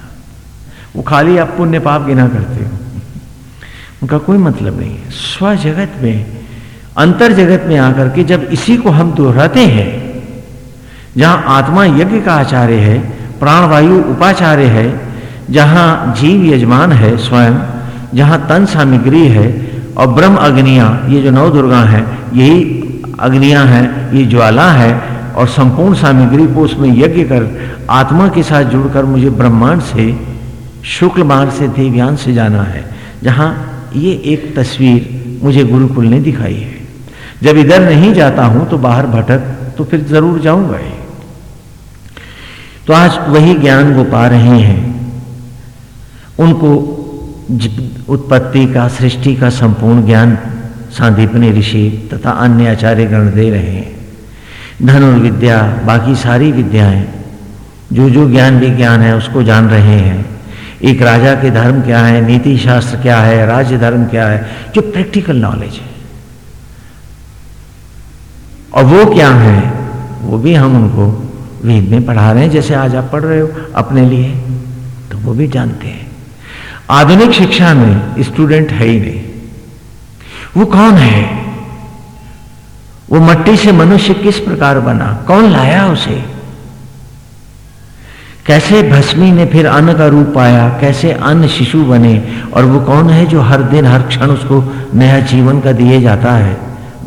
वो खाली आप पुण्य पाप गिना करते हो। उनका कोई मतलब नहीं है। स्व जगत में, अंतर जगत में आकर के जब इसी को हम दोहराते हैं, जहाँ आत्मा यज्ञ का आचार्य है, प्राणवायु उपाचार्य है, जहाँ जीव यजमान है स्वयं जहाँ तन सामग्री है और ब्रह्म अग्नियाँ, ये जो नव दुर्गा है, यही अग्नियाँ हैं, ये ज्वाला है और संपूर्ण सामग्री को उसमें यज्ञ कर आत्मा के साथ जुड़कर मुझे ब्रह्मांड से, शुक्ल मार्ग से देव्यान से जाना है। जहाँ ये एक तस्वीर मुझे गुरुकुल ने दिखाई है। जब इधर नहीं जाता हूँ तो बाहर भटक तो फिर ज़रूर जाऊँगा ही। तो आज वही ज्ञान वो पा रहे हैं। उनको उत्पत्ति का, सृष्टि का संपूर्ण ज्ञान सांदीपनी ऋषि तथा अन्य आचार्य गण दे रहे हैं। धनुर्विद्या, बाकी सारी विद्याएँ, जो जो ज्ञान विज्ञान है, उसको जान रहे हैं। एक राजा के धर्म क्या है, नीति शास्त्र क्या है, राज्य धर्म क्या है, जो प्रैक्टिकल नॉलेज है। और वो क्या है, वो भी हम उनको वेद में पढ़ा रहे हैं, जैसे आज आप पढ़ रहे हो अपने लिए तो वो भी जानते हैं। आधुनिक शिक्षा में स्टूडेंट है ही नहीं। वो कौन है? वो मट्टी से मनुष्य किस प्रकार बना? कौन लाया उसे? कैसे भस्मी ने फिर अन्न का रूप पाया? कैसे अन्न शिशु बने? और वो कौन है जो हर दिन, हर क्षण उसको नया जीवन का दिए जाता है?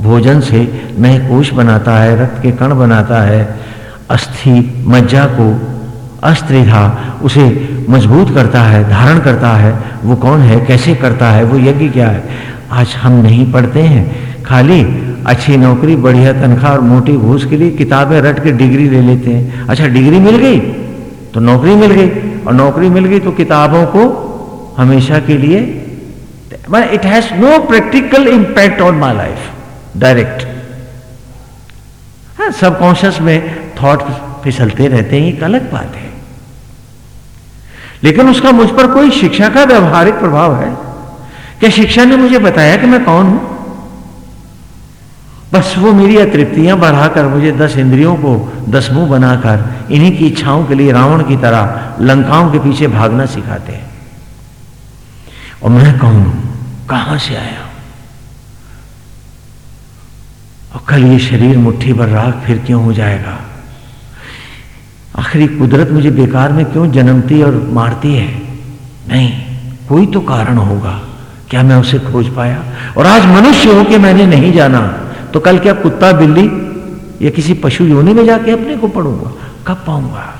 भोजन से नए कोष बनाता है, रक्त के कण बनाता है, अस्थि, मज्जा को अस्त्रिधा उसे मज़बूत करता है, धारण करता है, वो कौन है, कैसे करता है, वो यज्ञ क्या है? आज हम नहीं पढ़ते हैं। खाली अच्छी नौकरी, बढ़िया तनख्वाह और मोटी घूस के लिए किताबें रट के डिग्री ले लेते हैं। अच्छा डिग्री मिल गई तो नौकरी मिल गई, और नौकरी मिल गई तो किताबों को हमेशा के लिए it has no practical impact on my life direct subconscious में थॉट फिसलते रहते हैं, एक अलग बात है। लेकिन उसका मुझ पर कोई शिक्षा का व्यवहारिक प्रभाव है? क्या शिक्षा ने मुझे बताया कि मैं कौन हूँ? बस वो मेरी अतृप्तियाँ बढ़ाकर मुझे दस इंद्रियों को दस मुँह बनाकर इन्हीं की इच्छाओं के लिए रावण की तरह लंकाओं के पीछे भागना सिखाते हैं। और मैं कौन हूँ? कहाँ से आया हूँ? और कल ये शरीर मुट्ठी भर राख फिर क्यों हो जाएगा? आखिरी कुदरत मुझे बेकार में क्यों जन्मती और मारती है? नहीं, कोई तो कारण होगा। क्या मैं उसे खोज पाया? और आज मनुष्य हो के मैंने नहीं जाना। तो कल क्या कुत्ता बिल्ली या किसी पशु योनि में जाके अपने को पढ़ूँगा? कब पाऊँगा?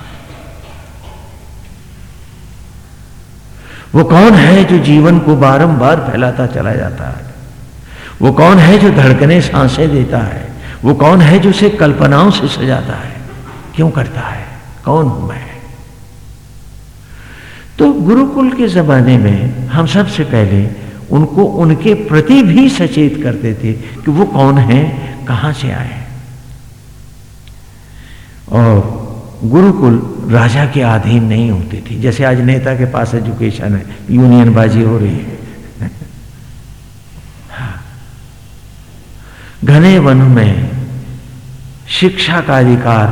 वो कौन है जो जीवन को बारंबार फैलाता चला जाता है? वो कौन है जो धड़कने साँसें देता है? वो कौन है जो उसे कल्पनाओं से सजाता है? क्यों करता है? कौन हूँ मैं? तो गुरुकुल के जमाने में हम सबसे पहले उनको उनके प्रति भी सचेत करते थे कि वो कौन है, कहाँ से आए और गुरुकुल राजा के अधीन नहीं होती थी, जैसे आज नेता के पास एजुकेशन है यूनियन बाजी हो रही है। हाँ। घने वन में शिक्षा का अधिकार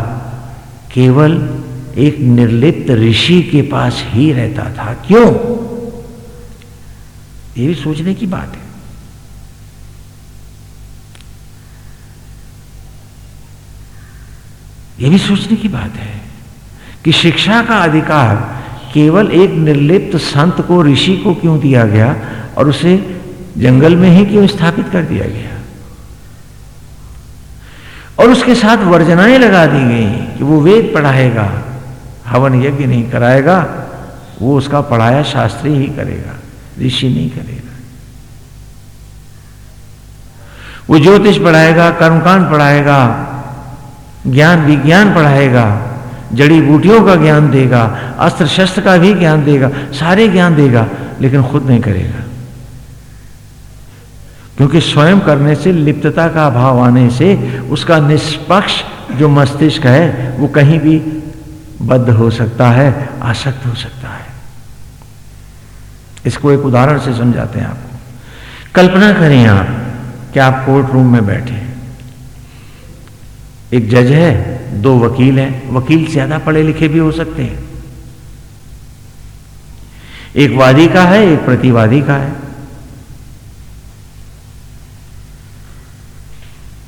केवल एक निर्लिप्त ऋषि के पास ही रहता था। क्यों? ये भी सोचने की बात है। यह भी सोचने की बात है कि शिक्षा का अधिकार केवल एक निर्लिप्त संत को, ऋषि को क्यों दिया गया और उसे जंगल में ही क्यों स्थापित कर दिया गया? और उसके साथ वर्जनाएँ लगा दी गई कि वो वेद पढ़ाएगा। हवन यज्ञ नहीं कराएगा, वो उसका पढ़ाया शास्त्री ही करेगा, ऋषि नहीं करेगा। वो ज्योतिष पढ़ाएगा, कर्मकांड पढ़ाएगा, ज्ञान विज्ञान पढ़ाएगा, जड़ी बूटियों का ज्ञान देगा, अस्त्र शस्त्र का भी ज्ञान देगा, सारे ज्ञान देगा, लेकिन खुद नहीं करेगा। क्योंकि स्वयं करने से, लिप्तता का अभाव आने से, उसका निष्पक्ष जो मस्तिष्क है, वो कहीं भी बद्ध हो सकता है, आसक्त हो सकता है। इसको एक उदाहरण से समझाते हैं आपको। कल्पना करें आप कि आप कोर्ट रूम में बैठे एक जज है, दो वकील हैं, वकील ज़्यादा पढ़े लिखे भी हो सकते हैं। एक वादी का है, एक प्रतिवादी का है।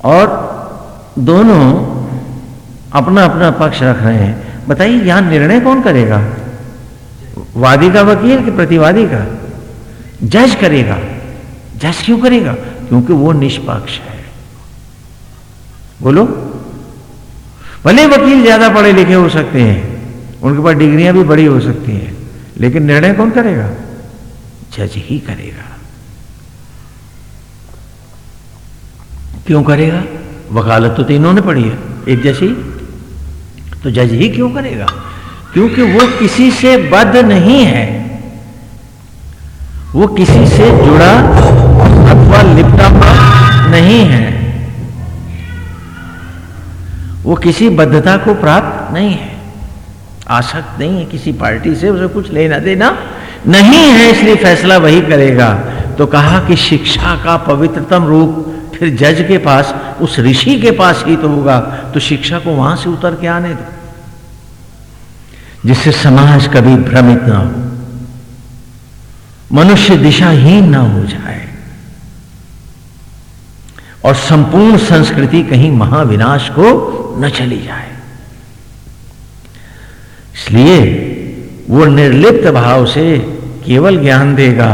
और दोनों अपना अपना पक्ष रख रहे हैं। बताइए, यहाँ निर्णय कौन करेगा? वादी का वकील कि प्रतिवादी का? जज करेगा। जज क्यों करेगा? क्योंकि वो निष्पक्ष है। बोलो। भले वकील ज़्यादा पढ़े लिखे हो सकते हैं, उनके पास डिग्रियाँ भी बड़ी हो सकती हैं, लेकिन निर्णय कौन करेगा? जज ही करेगा। क्यों करेगा? वकालत तो तीनों ने पढ़ी है, एक जैसी तो जज ही क्यों करेगा? क्योंकि वो किसी से बद्ध नहीं है। वो किसी से जुड़ा अथवा लिपटा हुआ नहीं है। वो किसी बद्धता को प्राप्त नहीं है। आसक्त नहीं है किसी पार्टी से, उसे कुछ लेना देना नहीं है, इसलिए फैसला वही करेगा। तो कहा कि शिक्षा का पवित्रतम रूप फिर जज के पास, उस ऋषि के पास ही तो होगा तो शिक्षा को वहाँ से उतर के आने दो। जिससे समाज कभी भ्रमित ना हो, मनुष्य दिशाहीन ना हो जाए, और संपूर्ण संस्कृति कहीं महाविनाश को न चली जाए। इसलिए वो निर्लिप्त भाव से केवल ज्ञान देगा,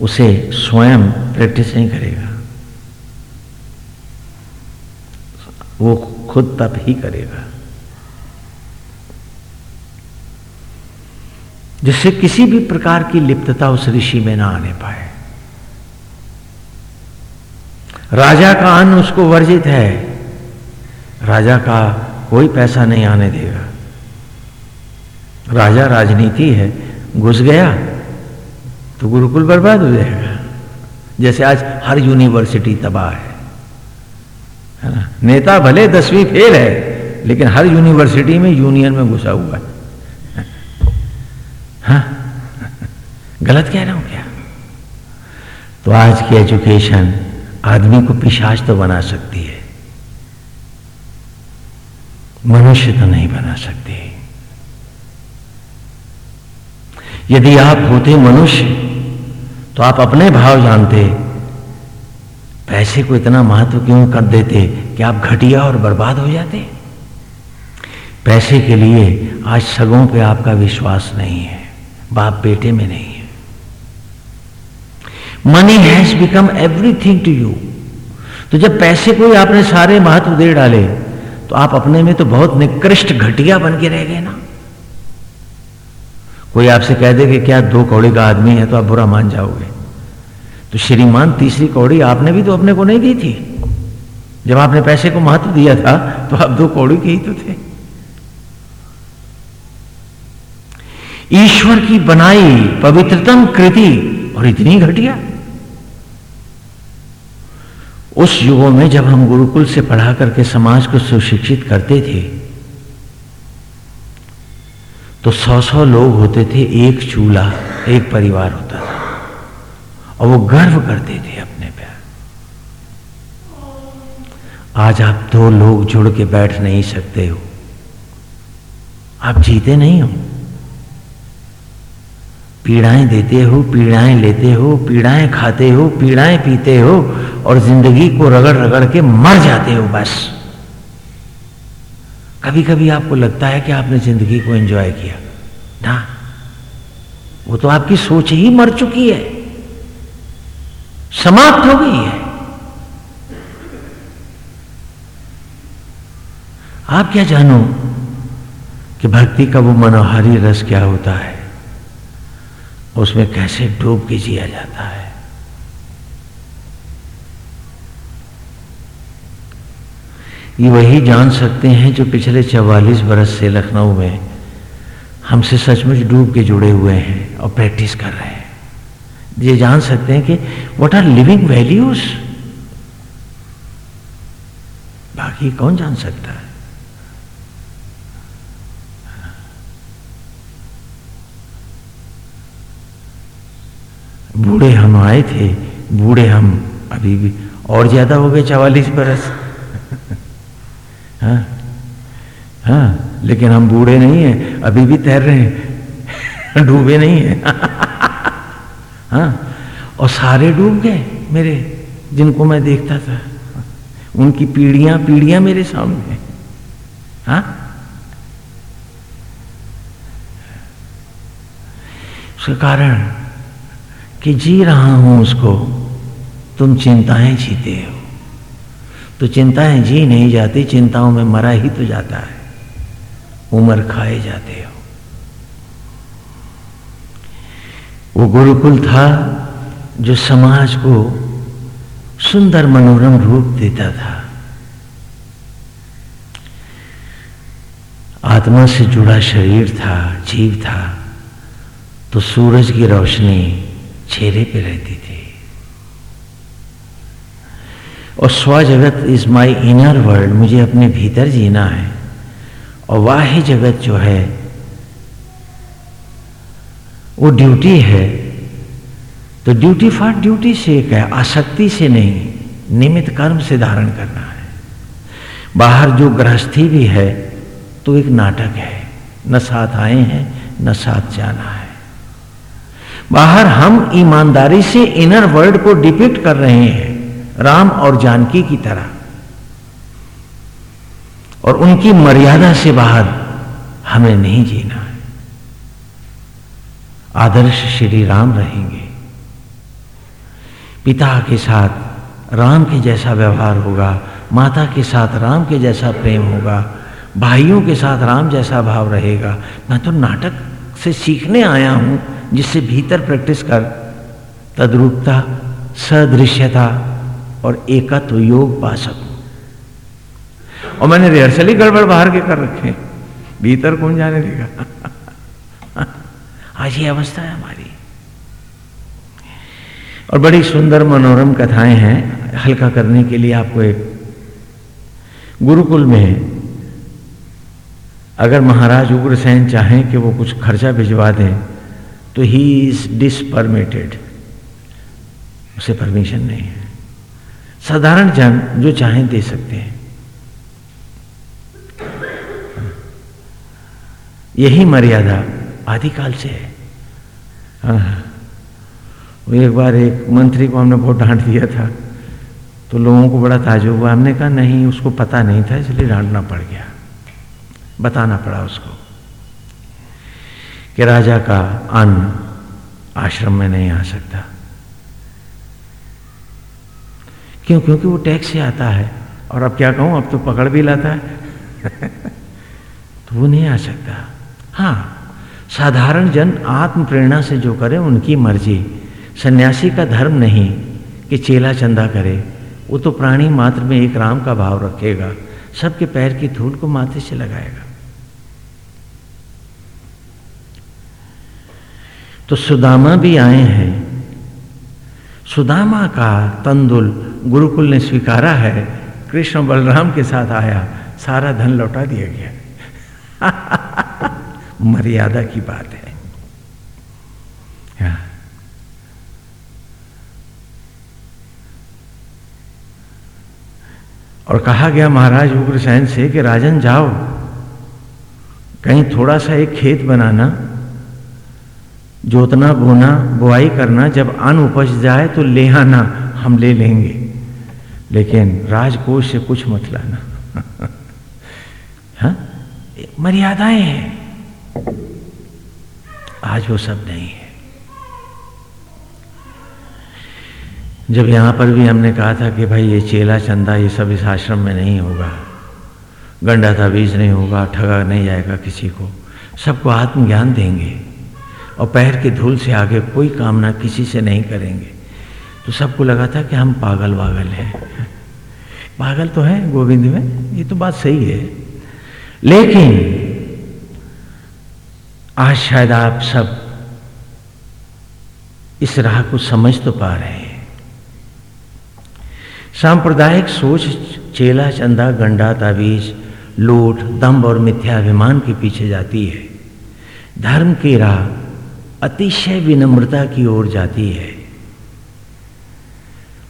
उसे स्वयं प्रैक्टिस नहीं करेगा। वो खुद तप ही करेगा। जिससे किसी भी प्रकार की लिप्तता उस ऋषि में ना आने पाए। राजा का अन्न उसको वर्जित है। राजा का कोई पैसा नहीं आने देगा। राजा राजनीति है, घुस गया तो गुरुकुल बर्बाद हो जाएगा। जैसे आज हर यूनिवर्सिटी तबाह है। है ना नेता भले दसवीं फेल है, लेकिन हर यूनिवर्सिटी में यूनियन में घुसा हुआ है। हाँ। गलत कह रहा हूँ क्या? तो आज की एजुकेशन आदमी को पिशाच तो बना सकती है, मनुष्य तो नहीं बना सकती। यदि आप होते मनुष्य तो आप अपने भाव जानते पैसे को इतना महत्व क्यों कर देते कि आप घटिया और बर्बाद हो जाते? पैसे के लिए आज सगों पे आपका विश्वास नहीं है, बाप बेटे में नहीं है। Money has become everything to you तो जब पैसे को ही आपने सारे महत्व दे डाले तो आप अपने में तो बहुत निकृष्ट घटिया बन के रह गए ना। कोई आपसे कह दे कि क्या दो कौड़ी का आदमी है तो आप बुरा मान जाओगे। तो श्रीमान तीसरी कौड़ी आपने भी तो अपने को नहीं दी थी। जब आपने पैसे को महत्व दिया था तो आप दो कौड़ी के ही तो थे। ईश्वर की बनाई पवित्रतम कृति और इतनी घटिया। उस युगों में जब हम गुरुकुल से पढ़ा करके समाज को सुशिक्षित करते थे तो सौ सौ लोग होते थे, एक चूल्हा, एक परिवार होता था। और वो गर्व करते थे अपने पे आज आप दो लोग जुड़ के बैठ नहीं सकते हो। आप जीते नहीं हो। पीड़ाएँ देते हो, पीड़ाएँ लेते हो, पीड़ाएँ खाते हो, पीड़ाएँ पीते हो और ज़िंदगी को रगड़ रगड़ के मर जाते हो बस। कभी कभी आपको लगता है कि आपने ज़िंदगी को एंजॉय किया। ना। वो तो आपकी सोच ही मर चुकी है। समाप्त हो गई है। आप क्या जानो कि भक्ति का वो मनोहारी रस क्या होता है? उसमें कैसे डूब के जिया जाता है? ये वही जान सकते हैं जो पिछले चवालीस बरस से लखनऊ में हमसे सचमुच डूब के जुड़े हुए हैं और प्रैक्टिस कर रहे हैं। ये जान सकते हैं कि व्हाट आर लिविंग वैल्यूज़ बाकी कौन जान सकता है? बूढ़े हम आए थे, बूढ़े हम अभी भी और ज़्यादा हो गए चवालीस बरस। हाँ हाँ लेकिन हम बूढ़े नहीं हैं, अभी भी तैर रहे हैं, डूबे नहीं हैं। हाँ? और सारे डूब गए मेरे, जिनको मैं देखता था। उनकी पीढ़ियाँ पीढ़ियाँ मेरे सामने। हाँ? उसका कारण कि जी रहा हूँ उसको, तुम चिंताएँ जीते हो। तो चिंताएँ जी नहीं जाती, चिंताओं में मरा ही तो जाता है। उम्र खाए जाते हो। वो गुरुकुल था जो समाज को सुंदर मनोरम रूप देता था। आत्मा से जुड़ा शरीर था, जीव था तो सूरज की रोशनी चेहरे पे रहती थी। और स्व जगत इज़ माई इनर वर्ल्ड मुझे अपने भीतर जीना है। और वाह जगत जो है वो ड्यूटी है। तो ड्यूटी फॉर ड्यूटी से एक है, आसक्ति से नहीं निमित कर्म से धारण करना है। बाहर जो गृहस्थी भी है तो एक नाटक है। न साथ आए हैं, न साथ जाना है। बाहर हम ईमानदारी से इनर वर्ल्ड को डिपिक्ट कर रहे हैं, राम और जानकी की तरह। और उनकी मर्यादा से बाहर हमें नहीं जीना। आदर्श श्री राम रहेंगे। पिता के साथ राम के जैसा व्यवहार होगा, माता के साथ राम के जैसा प्रेम होगा, भाइयों के साथ राम जैसा भाव रहेगा। मैं तो नाटक से सीखने आया हूँ, जिससे भीतर प्रैक्टिस कर, तद्रूपता, सदृश्यता और एकत्व योग पा सकूँ। और मैंने रिहर्सल ही गड़बड़ बाहर के कर रखे भीतर कौन जाने देगा? आज ये अवस्था है हमारी। और बड़ी सुंदर मनोरम कथाएँ हैं हल्का करने के लिए आपको एक गुरुकुल में अगर महाराज उग्रसेन चाहें कि वो कुछ खर्चा भिजवा दें तो ही इज़ डिसपरमिटेड उसे परमिशन नहीं है। साधारण जन जो चाहें दे सकते हैं। यही मर्यादा आदिकाल से है। वो एक बार एक मंत्री को हमने बहुत डांट दिया था तो लोगों को बड़ा ताजुब हुआ। हमने कहा, नहीं, उसको पता नहीं था, इसलिए डांटना पड़ गया। बताना पड़ा उसको कि राजा का अन्न आश्रम में नहीं आ सकता। क्यों? क्योंकि वो टैक्स से आता है, और अब क्या कहूँ, अब तो पकड़ भी लाता है। तो वो नहीं आ सकता। हाँ साधारण जन आत्म प्रेरणा से जो करे उनकी मर्ज़ी। सन्यासी का धर्म नहीं कि चेला चंदा करे। वो तो प्राणी मात्र में एक राम का भाव रखेगा। सबके पैर की धूल को माथे से लगाएगा। तो सुदामा भी आए हैं। सुदामा का तंदुल गुरुकुल ने स्वीकारा है। कृष्ण बलराम के साथ आया। सारा धन लौटा दिया गया। मर्यादा की बात है। और कहा गया महाराज उग्रसेन से कि राजन जाओ कहीं थोड़ा सा एक खेत बनाना जोतना बोना बुआई करना जब अन्न उपज जाए तो ले आना हम ले लेंगे। लेकिन राजकोष से कुछ मत लाना। हाँ? मर्यादाएँ हैं। आज वो सब नहीं है। जब यहाँ पर भी हमने कहा था कि भाई ये चेला चंदा ये सब इस आश्रम में नहीं होगा, गंडा था बीज नहीं होगा, ठगा नहीं जाएगा किसी को, सबको आत्मज्ञान देंगे और पैर की धूल से आगे कोई कामना किसी से नहीं करेंगे। तो सबको लगा था कि हम पागल वागल हैं। पागल तो है गोविंद में, ये तो बात सही है। लेकिन आज शायद आप सब इस राह को समझ तो पा रहे हैं। सांप्रदायिक सोच, चेला, चंदा, गंडा, ताबीज, लूट दम्ब और मिथ्याभिमान के पीछे जाती है। धर्म की राह अतिशय विनम्रता की ओर जाती है।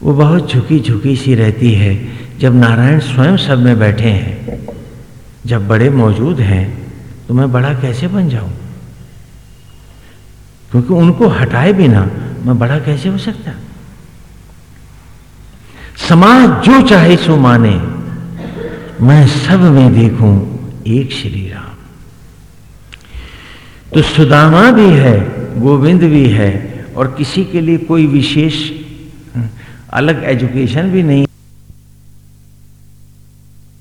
वो बहुत झुकी झुकी सी रहती है जब नारायण स्वयं सब में बैठे हैं। जब बड़े मौजूद हैं तो मैं बड़ा कैसे बन जाऊँ? क्योंकि उनको हटाए बिना मैं बड़ा कैसे हो सकता? समाज जो चाहे सो माने, मैं सब में देखूँ एक श्री राम। तो सुदामा भी है, गोविंद भी है, और किसी के लिए कोई विशेष अलग एजुकेशन भी नहीं